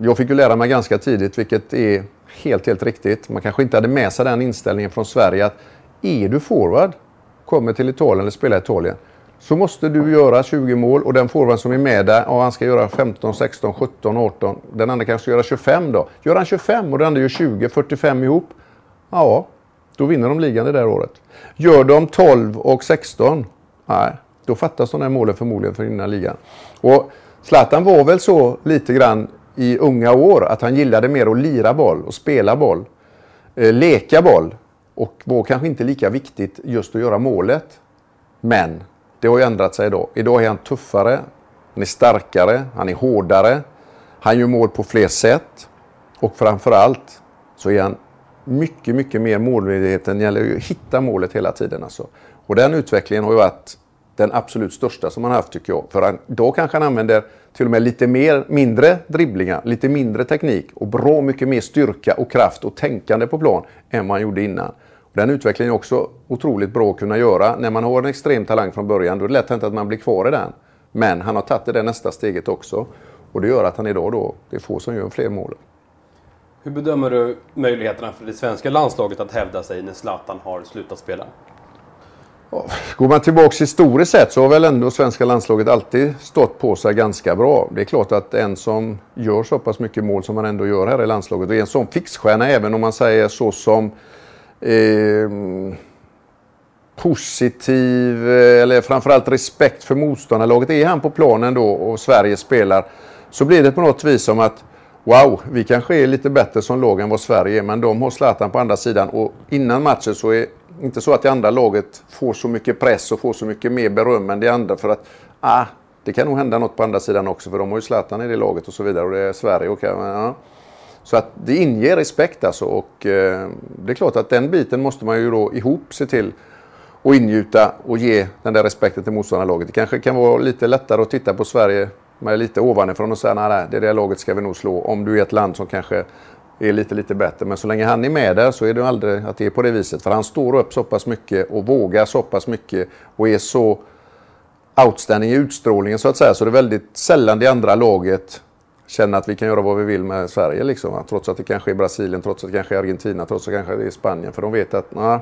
Speaker 3: jag fick ju lära mig ganska tidigt, vilket är helt, helt riktigt. Man kanske inte hade med sig den inställningen från Sverige att är du forward, kommer till Italien eller spelar i Italien, så måste du göra 20 mål och den forward som är med där, ja, han ska göra 15, 16, 17, 18. Den andra kanske ska göra 25 då. Gör han 25 och den andra gör 20, 45 ihop. Ja, då vinner de ligan det där året. Gör de 12 och 16, nej, då fattas de här målen förmodligen för att vinna ligan. Och Zlatan var väl så lite grann i unga år att han gillade mer att lira boll och spela boll. Eh, leka boll. Och var kanske inte lika viktigt just att göra målet. Men det har ju ändrat sig idag. Idag är han tuffare, han är starkare, han är hårdare. Han gör mål på fler sätt. Och framförallt så är han mycket, mycket mer målmedveten. Det gäller att hitta målet hela tiden. Alltså. Och den utvecklingen har ju varit den absolut största som han haft tycker jag. För han, då kanske han använder till och med lite mer, mindre dribblingar, lite mindre teknik och bra mycket mer styrka och kraft och tänkande på plan än man gjorde innan. Den utvecklingen är också otroligt bra att kunna göra. När man har en extrem talang från början då är det lätt hänt att man blir kvar i den. Men han har tagit det där nästa steget också. Och det gör att han idag då, det är få som gör fler mål.
Speaker 4: Hur bedömer du möjligheterna för det svenska landslaget att hävda sig när Zlatan har slutat spela?
Speaker 3: Går man tillbaks historiskt sett så har väl ändå svenska landslaget alltid stått på sig ganska bra. Det är klart att en som gör så pass mycket mål som man ändå gör här i landslaget och är en sån fixstjärna även om man säger så som ehm, eh, positiv eller framförallt respekt för motståndarlaget. Är han på planen då och Sverige spelar så blir det på något vis som att Wow, vi kanske är lite bättre som lag än vad Sverige är men de har Zlatan på andra sidan och innan matchen så är det inte så att det andra laget får så mycket press och får så mycket mer beröm än det andra för att ah, det kan nog hända något på andra sidan också för de har ju Zlatan i det laget och så vidare och det är Sverige. Okay, men, ja. Så att det inger respekt alltså och eh, det är klart att den biten måste man ju då ihop se till och ingjuta och ge den där respekten till motståndarlaget. Det kanske kan vara lite lättare att titta på Sverige man är lite ovanifrån och säger nej, det där laget ska vi nog slå. Om du är ett land som kanske är lite, lite bättre. Men så länge han är med där så är det aldrig att det är på det viset. För han står upp så pass mycket och vågar så pass mycket och är så outstanding i utstrålningen så att säga. Så det är väldigt sällan det andra laget känner att vi kan göra vad vi vill med Sverige. Liksom, trots att det kanske är Brasilien, trots att det kanske är Argentina, trots att det kanske är Spanien. För de vet att nah,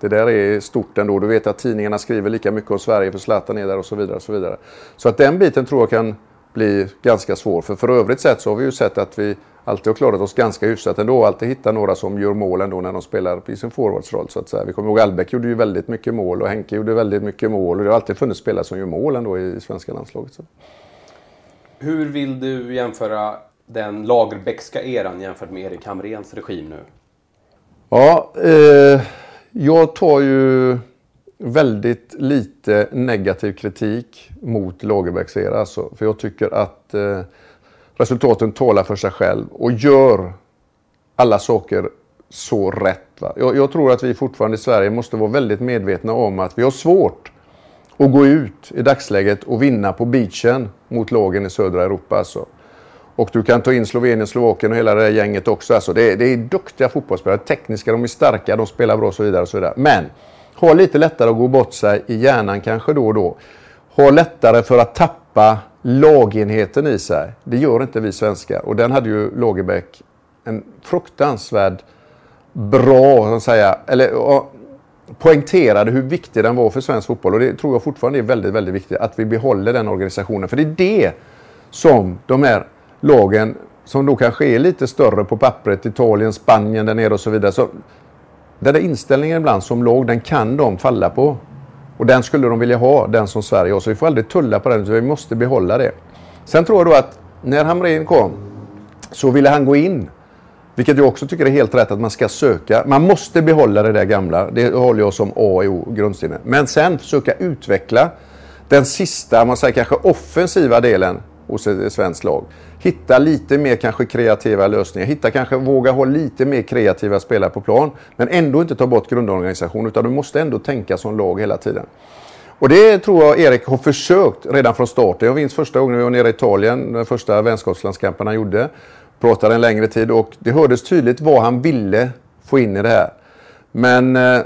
Speaker 3: det där är stort ändå. Du vet att tidningarna skriver lika mycket om Sverige för Zlatan är där och så vidare. Och så vidare. Så att den biten tror jag kan bli ganska svår. För för övrigt sett så har vi ju sett att vi alltid har klarat oss ganska hyfsat ändå. Alltid hittat några som gör mål ändå när de spelar i sin forwardsroll så att säga. Vi kommer ihåg Albeck gjorde ju väldigt mycket mål och Henke gjorde väldigt mycket mål. Och det har alltid funnits spelare som gör mål ändå i svenska landslaget. Så.
Speaker 4: Hur vill du jämföra den Lagerbäckska eran jämfört med Erik Hamréns regim nu?
Speaker 3: Ja, eh, jag tar ju väldigt lite negativ kritik mot Lagerbäcks. Alltså, för jag tycker att eh, resultaten talar för sig själv och gör alla saker så rätt. Jag, jag, tror att vi fortfarande i Sverige måste vara väldigt medvetna om att vi har svårt att gå ut i dagsläget och vinna på beachen mot lagen i södra Europa. Alltså. Och du kan ta in Slovenien, Slovakien och hela det där gänget också. Alltså det, det är duktiga fotbollsspelare. Tekniska, de är starka, de spelar bra och så vidare. Och så vidare. Men har lite lättare att gå bort sig i hjärnan kanske då och då. Har lättare för att tappa lagenheten i sig. Det gör inte vi svenskar. Och den hade ju Lagerbäck en fruktansvärd bra, så säga, eller poängterade hur viktig den var för svensk fotboll. Och det tror jag fortfarande är väldigt, väldigt viktigt att vi behåller den organisationen. För det är det som de här lagen, som då kanske är lite större på pappret, Italien, Spanien där nere och så vidare. Så den där inställningen ibland som lag, den kan de falla på. Och den skulle de vilja ha, den som Sverige har. Så vi får aldrig tulla på den, så vi måste behålla det. Sen tror jag då att när Hamrén kom så ville han gå in. Vilket jag också tycker är helt rätt att man ska söka. Man måste behålla det där gamla. Det håller jag som A och O, grundstenen. Men sen försöka utveckla den sista, man säger kanske offensiva delen hos ett svenskt lag. Hitta lite mer kanske kreativa lösningar. Hitta kanske, våga ha lite mer kreativa spelare på plan. Men ändå inte ta bort grundorganisationen utan du måste ändå tänka som lag hela tiden. Och det tror jag Erik har försökt redan från starten. Jag minns första gången vi var nere i Italien, den första vänskapslandskampen han gjorde. Pratade en längre tid och det hördes tydligt vad han ville få in i det här. Men eh,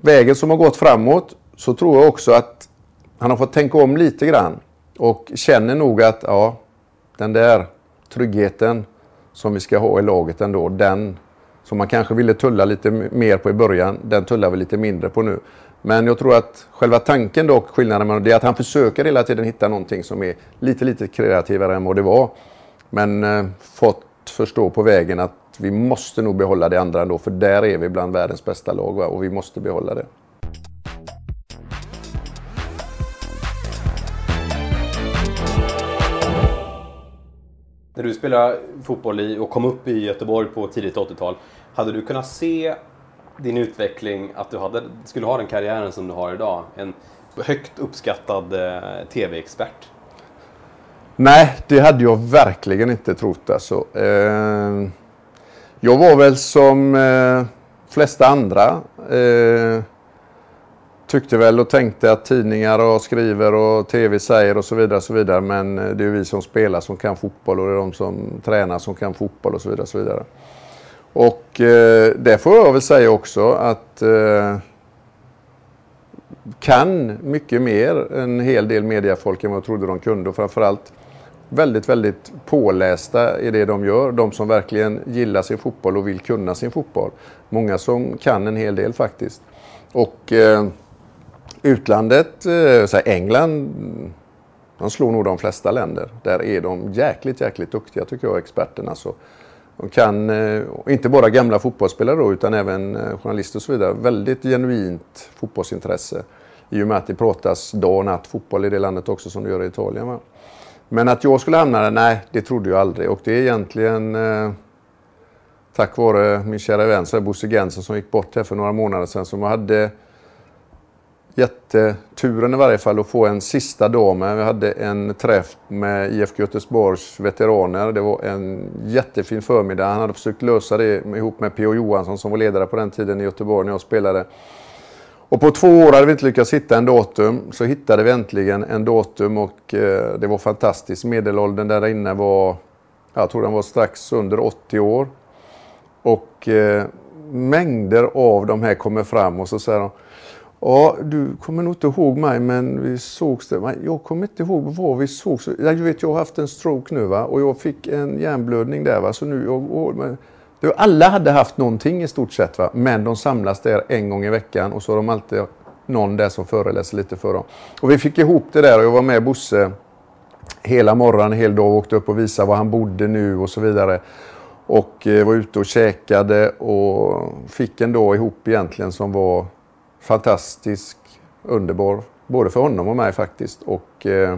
Speaker 3: vägen som har gått framåt så tror jag också att han har fått tänka om lite grann. Och känner nog att ja, den där tryggheten som vi ska ha i laget ändå, den som man kanske ville tulla lite mer på i början, den tullar vi lite mindre på nu. Men jag tror att själva tanken dock, skillnaden med det är att han försöker hela tiden hitta någonting som är lite, lite kreativare än vad det var. Men eh, fått förstå på vägen att vi måste nog behålla det andra ändå, för där är vi bland världens bästa lag va? och vi måste behålla det.
Speaker 4: När du spelade fotboll i, och kom upp i Göteborg på tidigt 80-tal, hade du kunnat se din utveckling, att du hade, skulle ha den karriären som du har idag? En högt uppskattad eh, TV-expert?
Speaker 3: Nej, det hade jag verkligen inte trott. Alltså. Eh, jag var väl som eh, flesta andra eh, tyckte väl och tänkte att tidningar och skriver och tv säger och så vidare. Och så vidare. Men eh, det är vi som spelar som kan fotboll och det är de som tränar som kan fotboll och så vidare. Och, så vidare. och eh, det får jag väl säga också att eh, kan mycket mer en hel del mediafolk än vad jag trodde de kunde. Och framförallt väldigt, väldigt pålästa i det de gör. De som verkligen gillar sin fotboll och vill kunna sin fotboll. Många som kan en hel del faktiskt. Och eh, Utlandet, eh, så England, de slår nog de flesta länder. Där är de jäkligt, jäkligt duktiga tycker jag, experterna. Så de kan, eh, inte bara gamla fotbollsspelare då, utan även eh, journalister och så vidare. Väldigt genuint fotbollsintresse. I och med att det pratas dag och natt fotboll i det landet också som det gör i Italien. Va? Men att jag skulle hamna där, nej, det trodde jag aldrig. Och det är egentligen eh, tack vare min kära vän Bosse Gensen som gick bort här för några månader sedan. Som hade jätteturen i varje fall att få en sista dag med. Vi hade en träff med IFK Göteborgs veteraner. Det var en jättefin förmiddag. Han hade försökt lösa det ihop med P.O. Johansson som var ledare på den tiden i Göteborg när jag spelade. Och på två år hade vi inte lyckats hitta en datum. Så hittade vi äntligen en datum och eh, det var fantastiskt. Medelåldern där inne var, jag tror den var strax under 80 år. Och eh, mängder av de här kommer fram och så säger de Ja, du kommer nog inte ihåg mig men vi sågs det. Jag kommer inte ihåg var vi sågs. Jag vet, jag har haft en stroke nu va? och jag fick en hjärnblödning där. Va? Så nu, jag, det, alla hade haft någonting i stort sett va? men de samlas där en gång i veckan och så har de alltid någon där som föreläser lite för dem. Och vi fick ihop det där och jag var med Bosse hela morgonen, hel dag, och åkte upp och visade var han bodde nu och så vidare. Och eh, var ute och käkade och fick en dag ihop egentligen som var fantastisk, underbar. Både för honom och mig faktiskt. Och eh,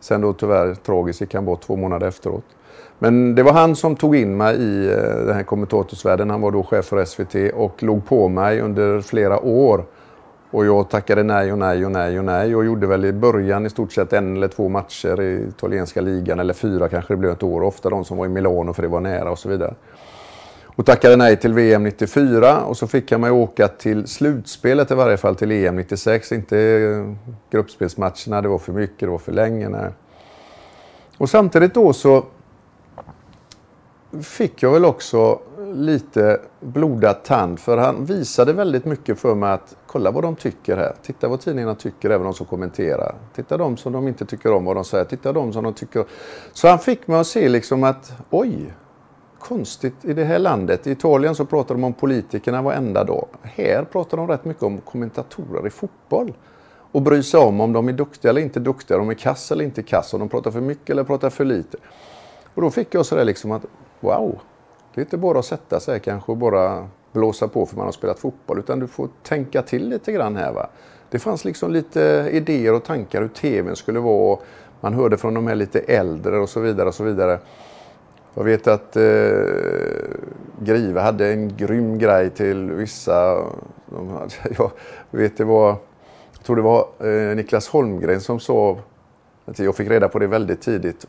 Speaker 3: sen då tyvärr tragiskt gick han bort två månader efteråt. Men det var han som tog in mig i eh, den här kommentatorsvärlden. Han var då chef för SVT och låg på mig under flera år. Och jag tackade nej och nej och nej och nej och gjorde väl i början i stort sett en eller två matcher i italienska ligan eller fyra kanske det blev ett år. Ofta de som var i Milano för det var nära och så vidare. Och tackade nej till VM 94 och så fick jag mig åka till slutspelet i varje fall till EM 96. Inte gruppspelsmatcherna, det var för mycket, det var för länge. Nej. Och samtidigt då så fick jag väl också lite blodad tand för han visade väldigt mycket för mig att kolla vad de tycker här. Titta vad tidningarna tycker, även de som kommenterar. Titta de som de inte tycker om vad de säger. Titta de som de tycker Så han fick mig att se liksom att oj, konstigt i det här landet. I Italien så pratar de om politikerna varenda dag. Här pratar de rätt mycket om kommentatorer i fotboll. Och bry sig om om de är duktiga eller inte duktiga, om de är kass eller inte kass, om de pratar för mycket eller pratar för lite. Och då fick jag sådär liksom att wow, det är inte bara att sätta sig kanske och bara blåsa på för man har spelat fotboll. Utan du får tänka till lite grann här. Va? Det fanns liksom lite idéer och tankar hur tvn skulle vara. Man hörde från de här lite äldre och så vidare. och så vidare. Jag vet att eh, Grive hade en grym grej till vissa. De hade, jag vet det var, jag tror det var eh, Niklas Holmgren som sa, jag fick reda på det väldigt tidigt.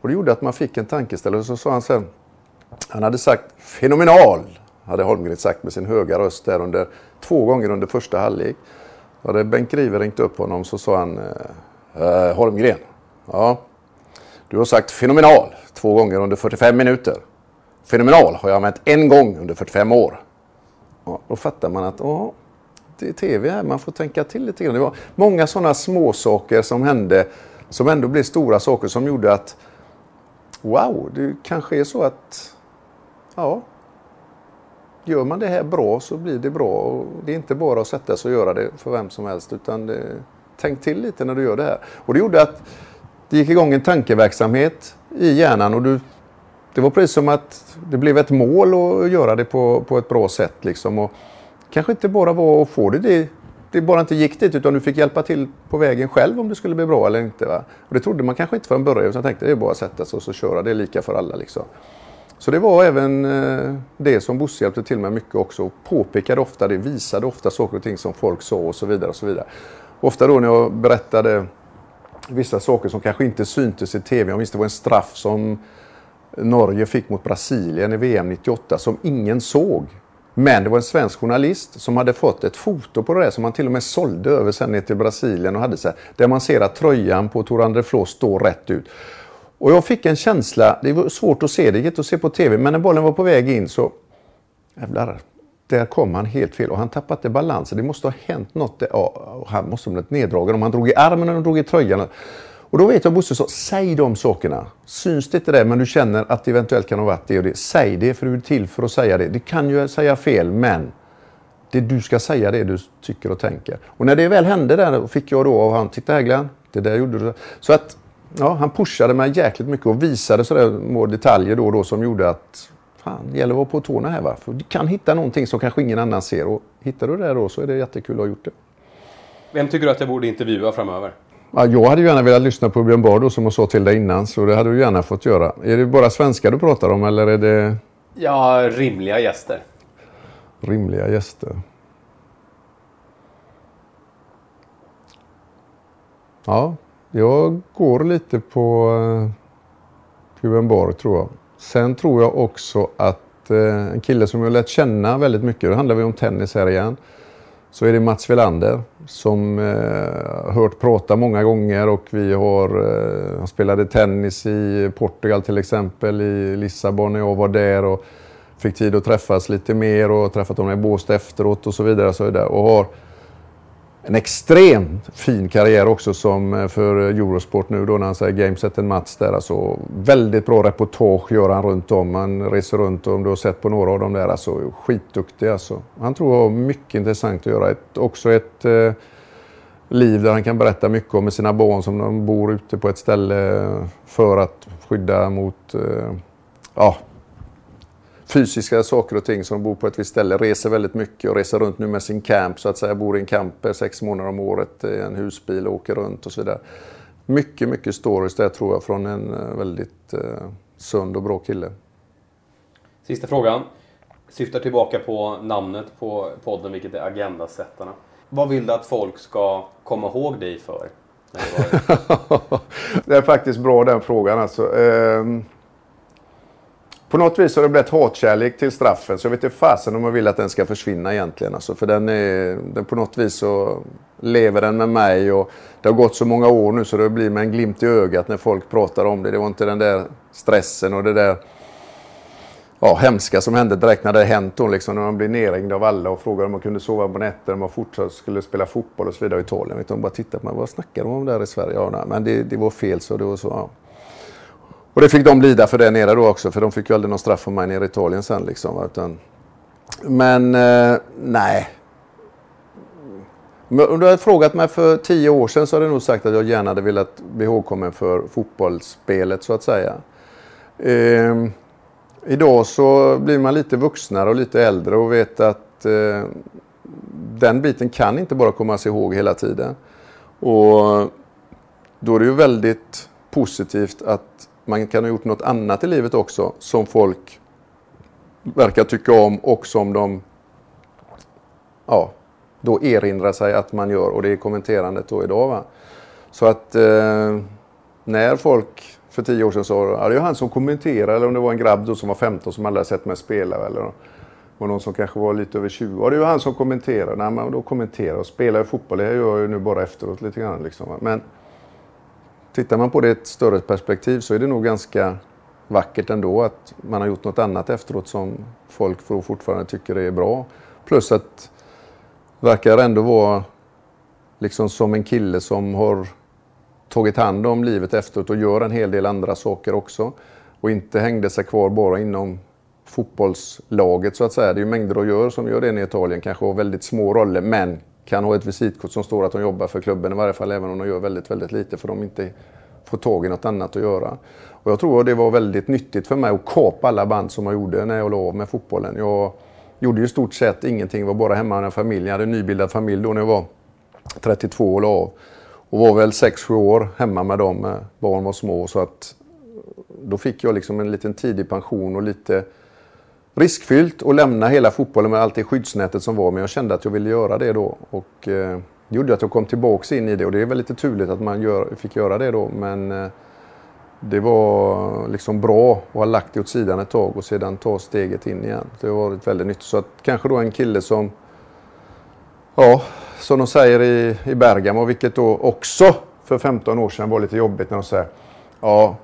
Speaker 3: Och det gjorde att man fick en tankeställare. Och så sa han sen, han hade sagt fenomenal, hade Holmgren sagt med sin höga röst där under två gånger under första halvlek. Då hade Bengt Grive ringt upp honom så sa han eh, eh Holmgren, ja, du har sagt fenomenal två gånger under 45 minuter. Fenomenal har jag använt en gång under 45 år. Ja, då fattar man att åh, det är tv här, man får tänka till lite grann. Det var många sådana små saker som hände som ändå blev stora saker som gjorde att wow, det kanske är så att ja, gör man det här bra så blir det bra. Och det är inte bara att sätta sig och göra det för vem som helst utan det, tänk till lite när du gör det här. Och det gjorde att det gick igång en tankeverksamhet i hjärnan och du, det var precis som att det blev ett mål att göra det på, på ett bra sätt. Liksom. Och kanske inte bara var att få det, det det bara inte gick dit utan du fick hjälpa till på vägen själv om det skulle bli bra eller inte. Va? Och det trodde man kanske inte från början utan tänkte det är bara att sätta sig och så köra, det är lika för alla. Liksom. Så det var även eh, det som Bosse hjälpte till med mycket också och påpekade ofta det, visade ofta saker och ting som folk sa och så vidare. och så vidare. Ofta då när jag berättade vissa saker som kanske inte syntes i tv. Jag minns det var en straff som Norge fick mot Brasilien i VM 98 som ingen såg. Men det var en svensk journalist som hade fått ett foto på det där som han till och med sålde över sen ner till Brasilien och hade så här, där man ser att tröjan på Tor André Flå står rätt ut. Och jag fick en känsla, det var svårt att se, det gick att se på tv, men när bollen var på väg in så jävlar, där kom han helt fel och han tappade balansen. Det måste ha hänt något. Där. Ja, han måste ha blivit neddragen. Om han drog i armen eller drog i tröjan. Och då vet jag Bosse sa, säg de sakerna. Syns det inte det, men du känner att det eventuellt kan ha varit det och det. Säg det, för du är till för att säga det. Det kan ju säga fel, men det du ska säga det du tycker och tänker. Och när det väl hände där fick jag då av han, titta här Glenn, det där gjorde du. Så att ja, han pushade mig jäkligt mycket och visade sådär små detaljer då och då som gjorde att fan, det gäller att vara på tårna här va. För du kan hitta någonting som kanske ingen annan ser och hittar du det då så är det jättekul att ha gjort det.
Speaker 4: Vem tycker du att jag borde intervjua framöver?
Speaker 3: Ja, jag hade gärna velat lyssna på Björn Borg som jag sa till dig innan, så det hade du gärna fått göra. Är det bara svenskar du pratar om eller är det...
Speaker 4: Ja, rimliga gäster.
Speaker 3: Rimliga gäster. Ja, jag går lite på eh, Björn Borg tror jag. Sen tror jag också att eh, en kille som jag lärt känna väldigt mycket, då handlar vi om tennis här igen så är det Mats Velander som eh, hört prata många gånger och vi har eh, spelade tennis i Portugal till exempel, i Lissabon när jag var där och fick tid att träffas lite mer och träffat honom i Båstad efteråt och så vidare. Så vidare. Och har en extremt fin karriär också som eh, för Eurosport nu då när han säger Gameset en Mats där. Alltså, väldigt bra reportage gör han runt om. Han reser runt och om du har sett på några av dem där. Alltså, skitduktig alltså. Han tror jag har mycket intressant att göra. Ett, också ett eh, liv där han kan berätta mycket om med sina barn som de bor ute på ett ställe för att skydda mot eh, ja, fysiska saker och ting som bor på ett visst ställe. Reser väldigt mycket och reser runt nu med sin camp så att säga. Bor i en camper sex månader om året i en husbil och åker runt och så vidare. Mycket, mycket stories där tror jag från en eh, väldigt eh, sund och bra kille.
Speaker 4: Sista frågan. Syftar tillbaka på namnet på podden, vilket är Agendasättarna. Vad vill du att folk ska komma ihåg dig för?
Speaker 3: det är faktiskt bra den frågan alltså. Ehm, på något vis har det blivit hatkärlek till straffen så jag vet inte fasen om jag vill att den ska försvinna egentligen. Alltså, för den är, den på något vis så lever den med mig och det har gått så många år nu så det blir med en glimt i ögat när folk pratar om det. Det var inte den där stressen och det där ja, hemska som hände direkt när det hänt. Då, liksom, när man blir nerringd av alla och frågade om man kunde sova på nätter, om man fortsatt skulle spela fotboll och så vidare i Italien. Vet, de bara tittade på mig. Vad snackar de om där i Sverige? Ja, nej, men det, det var fel så det var så. Ja. Och det fick de lida för det nere då också, för de fick ju aldrig någon straff för mig nere i Italien sen. Liksom, utan... Men eh, nej. om du hade frågat mig för tio år sedan så hade jag nog sagt att jag gärna hade velat bli ihågkommen för fotbollsspelet så att säga. Eh, idag så blir man lite vuxnare och lite äldre och vet att eh, den biten kan inte bara komma sig ihåg hela tiden. Och då är det ju väldigt positivt att man kan ha gjort något annat i livet också som folk verkar tycka om och som de ja, då erinrar sig att man gör och det är kommenterandet då idag. Va? Så att eh, när folk för tio år sedan sa att det är han som kommenterar eller om det var en grabb då som var 15 som aldrig sett mig spela eller var någon som kanske var lite över 20. Ja, det är ju han som kommenterar. Nej, men då kommenterar och spelar fotboll. Det gör jag ju nu bara efteråt lite grann. Liksom. Men Tittar man på det i ett större perspektiv så är det nog ganska vackert ändå att man har gjort något annat efteråt som folk fortfarande tycker är bra. Plus att det verkar ändå vara liksom som en kille som har tagit hand om livet efteråt och gör en hel del andra saker också. Och inte hängde sig kvar bara inom fotbollslaget så att säga. Det är ju mängder att göra som gör det i Italien, kanske har väldigt små roller men kan ha ett visitkort som står att de jobbar för klubben i varje fall, även om de gör väldigt, väldigt lite för de inte får tag i något annat att göra. Och jag tror att det var väldigt nyttigt för mig att kapa alla band som jag gjorde när jag la av med fotbollen. Jag gjorde ju stort sett ingenting, var bara hemma med familjen. Jag hade en nybildad familj då när jag var 32 och la av. Och var väl 6-7 år hemma med dem, eh, barn var små. Så att då fick jag liksom en liten tidig pension och lite riskfyllt att lämna hela fotbollen med allt det skyddsnätet som var. Men jag kände att jag ville göra det då. Och eh, det gjorde att jag kom tillbaks in i det. Och det är väl lite turligt att man gör, fick göra det då. Men eh, det var liksom bra att ha lagt det åt sidan ett tag och sedan ta steget in igen. Det har varit väldigt nytt. Så att kanske då en kille som, ja, som de säger i, i Bergamo, vilket då också för 15 år sedan var lite jobbigt när de säger, ja,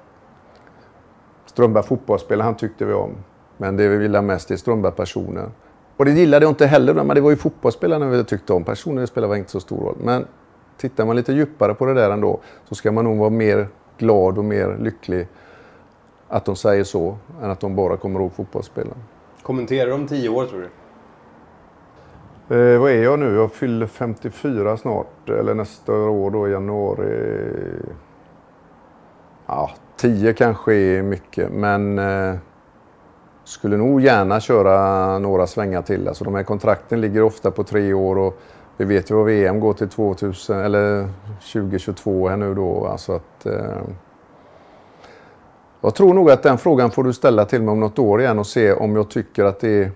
Speaker 3: Strömberg fotbollsspelare, han tyckte vi om. Men det vi gillar mest är Strömberg-personen. Och det gillade jag inte heller, men det var ju fotbollsspelarna vi tyckte om. Personen spelar inte så stor roll. Men tittar man lite djupare på det där ändå så ska man nog vara mer glad och mer lycklig att de säger så än att de bara kommer ihåg fotbollsspelaren.
Speaker 4: Kommenterar om tio år tror du?
Speaker 3: Eh, vad är jag nu? Jag fyller 54 snart, eller nästa år då i januari. Ja, 10 kanske är mycket, men eh, skulle nog gärna köra några svängar till. Alltså de här kontrakten ligger ofta på tre år och vi vet ju vad VM går till 2000, eller 2022 här nu då. Alltså att, eh, jag tror nog att den frågan får du ställa till mig om något år igen och se om jag tycker att det är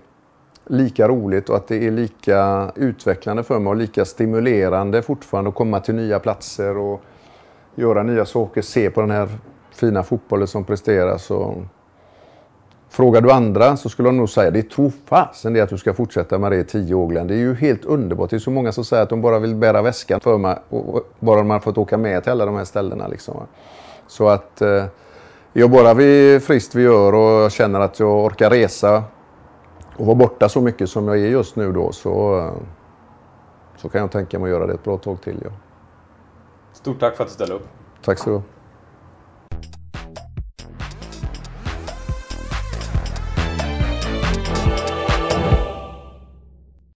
Speaker 3: lika roligt och att det är lika utvecklande för mig och lika stimulerande fortfarande att komma till nya platser och göra nya saker, se på den här fina fotbollen som presteras. Och Frågar du andra så skulle de nog säga det tror fasen det att du ska fortsätta med det i tio år Glenn. Det är ju helt underbart. Det är så många som säger att de bara vill bära väskan för mig och bara de har fått åka med till alla de här ställena. Liksom. Så att eh, jag bara vid friskt vi gör och känner att jag orkar resa och vara borta så mycket som jag är just nu då så, så kan jag tänka mig att göra det ett bra tag till. Ja.
Speaker 4: Stort tack för att du ställde upp.
Speaker 3: Tack så du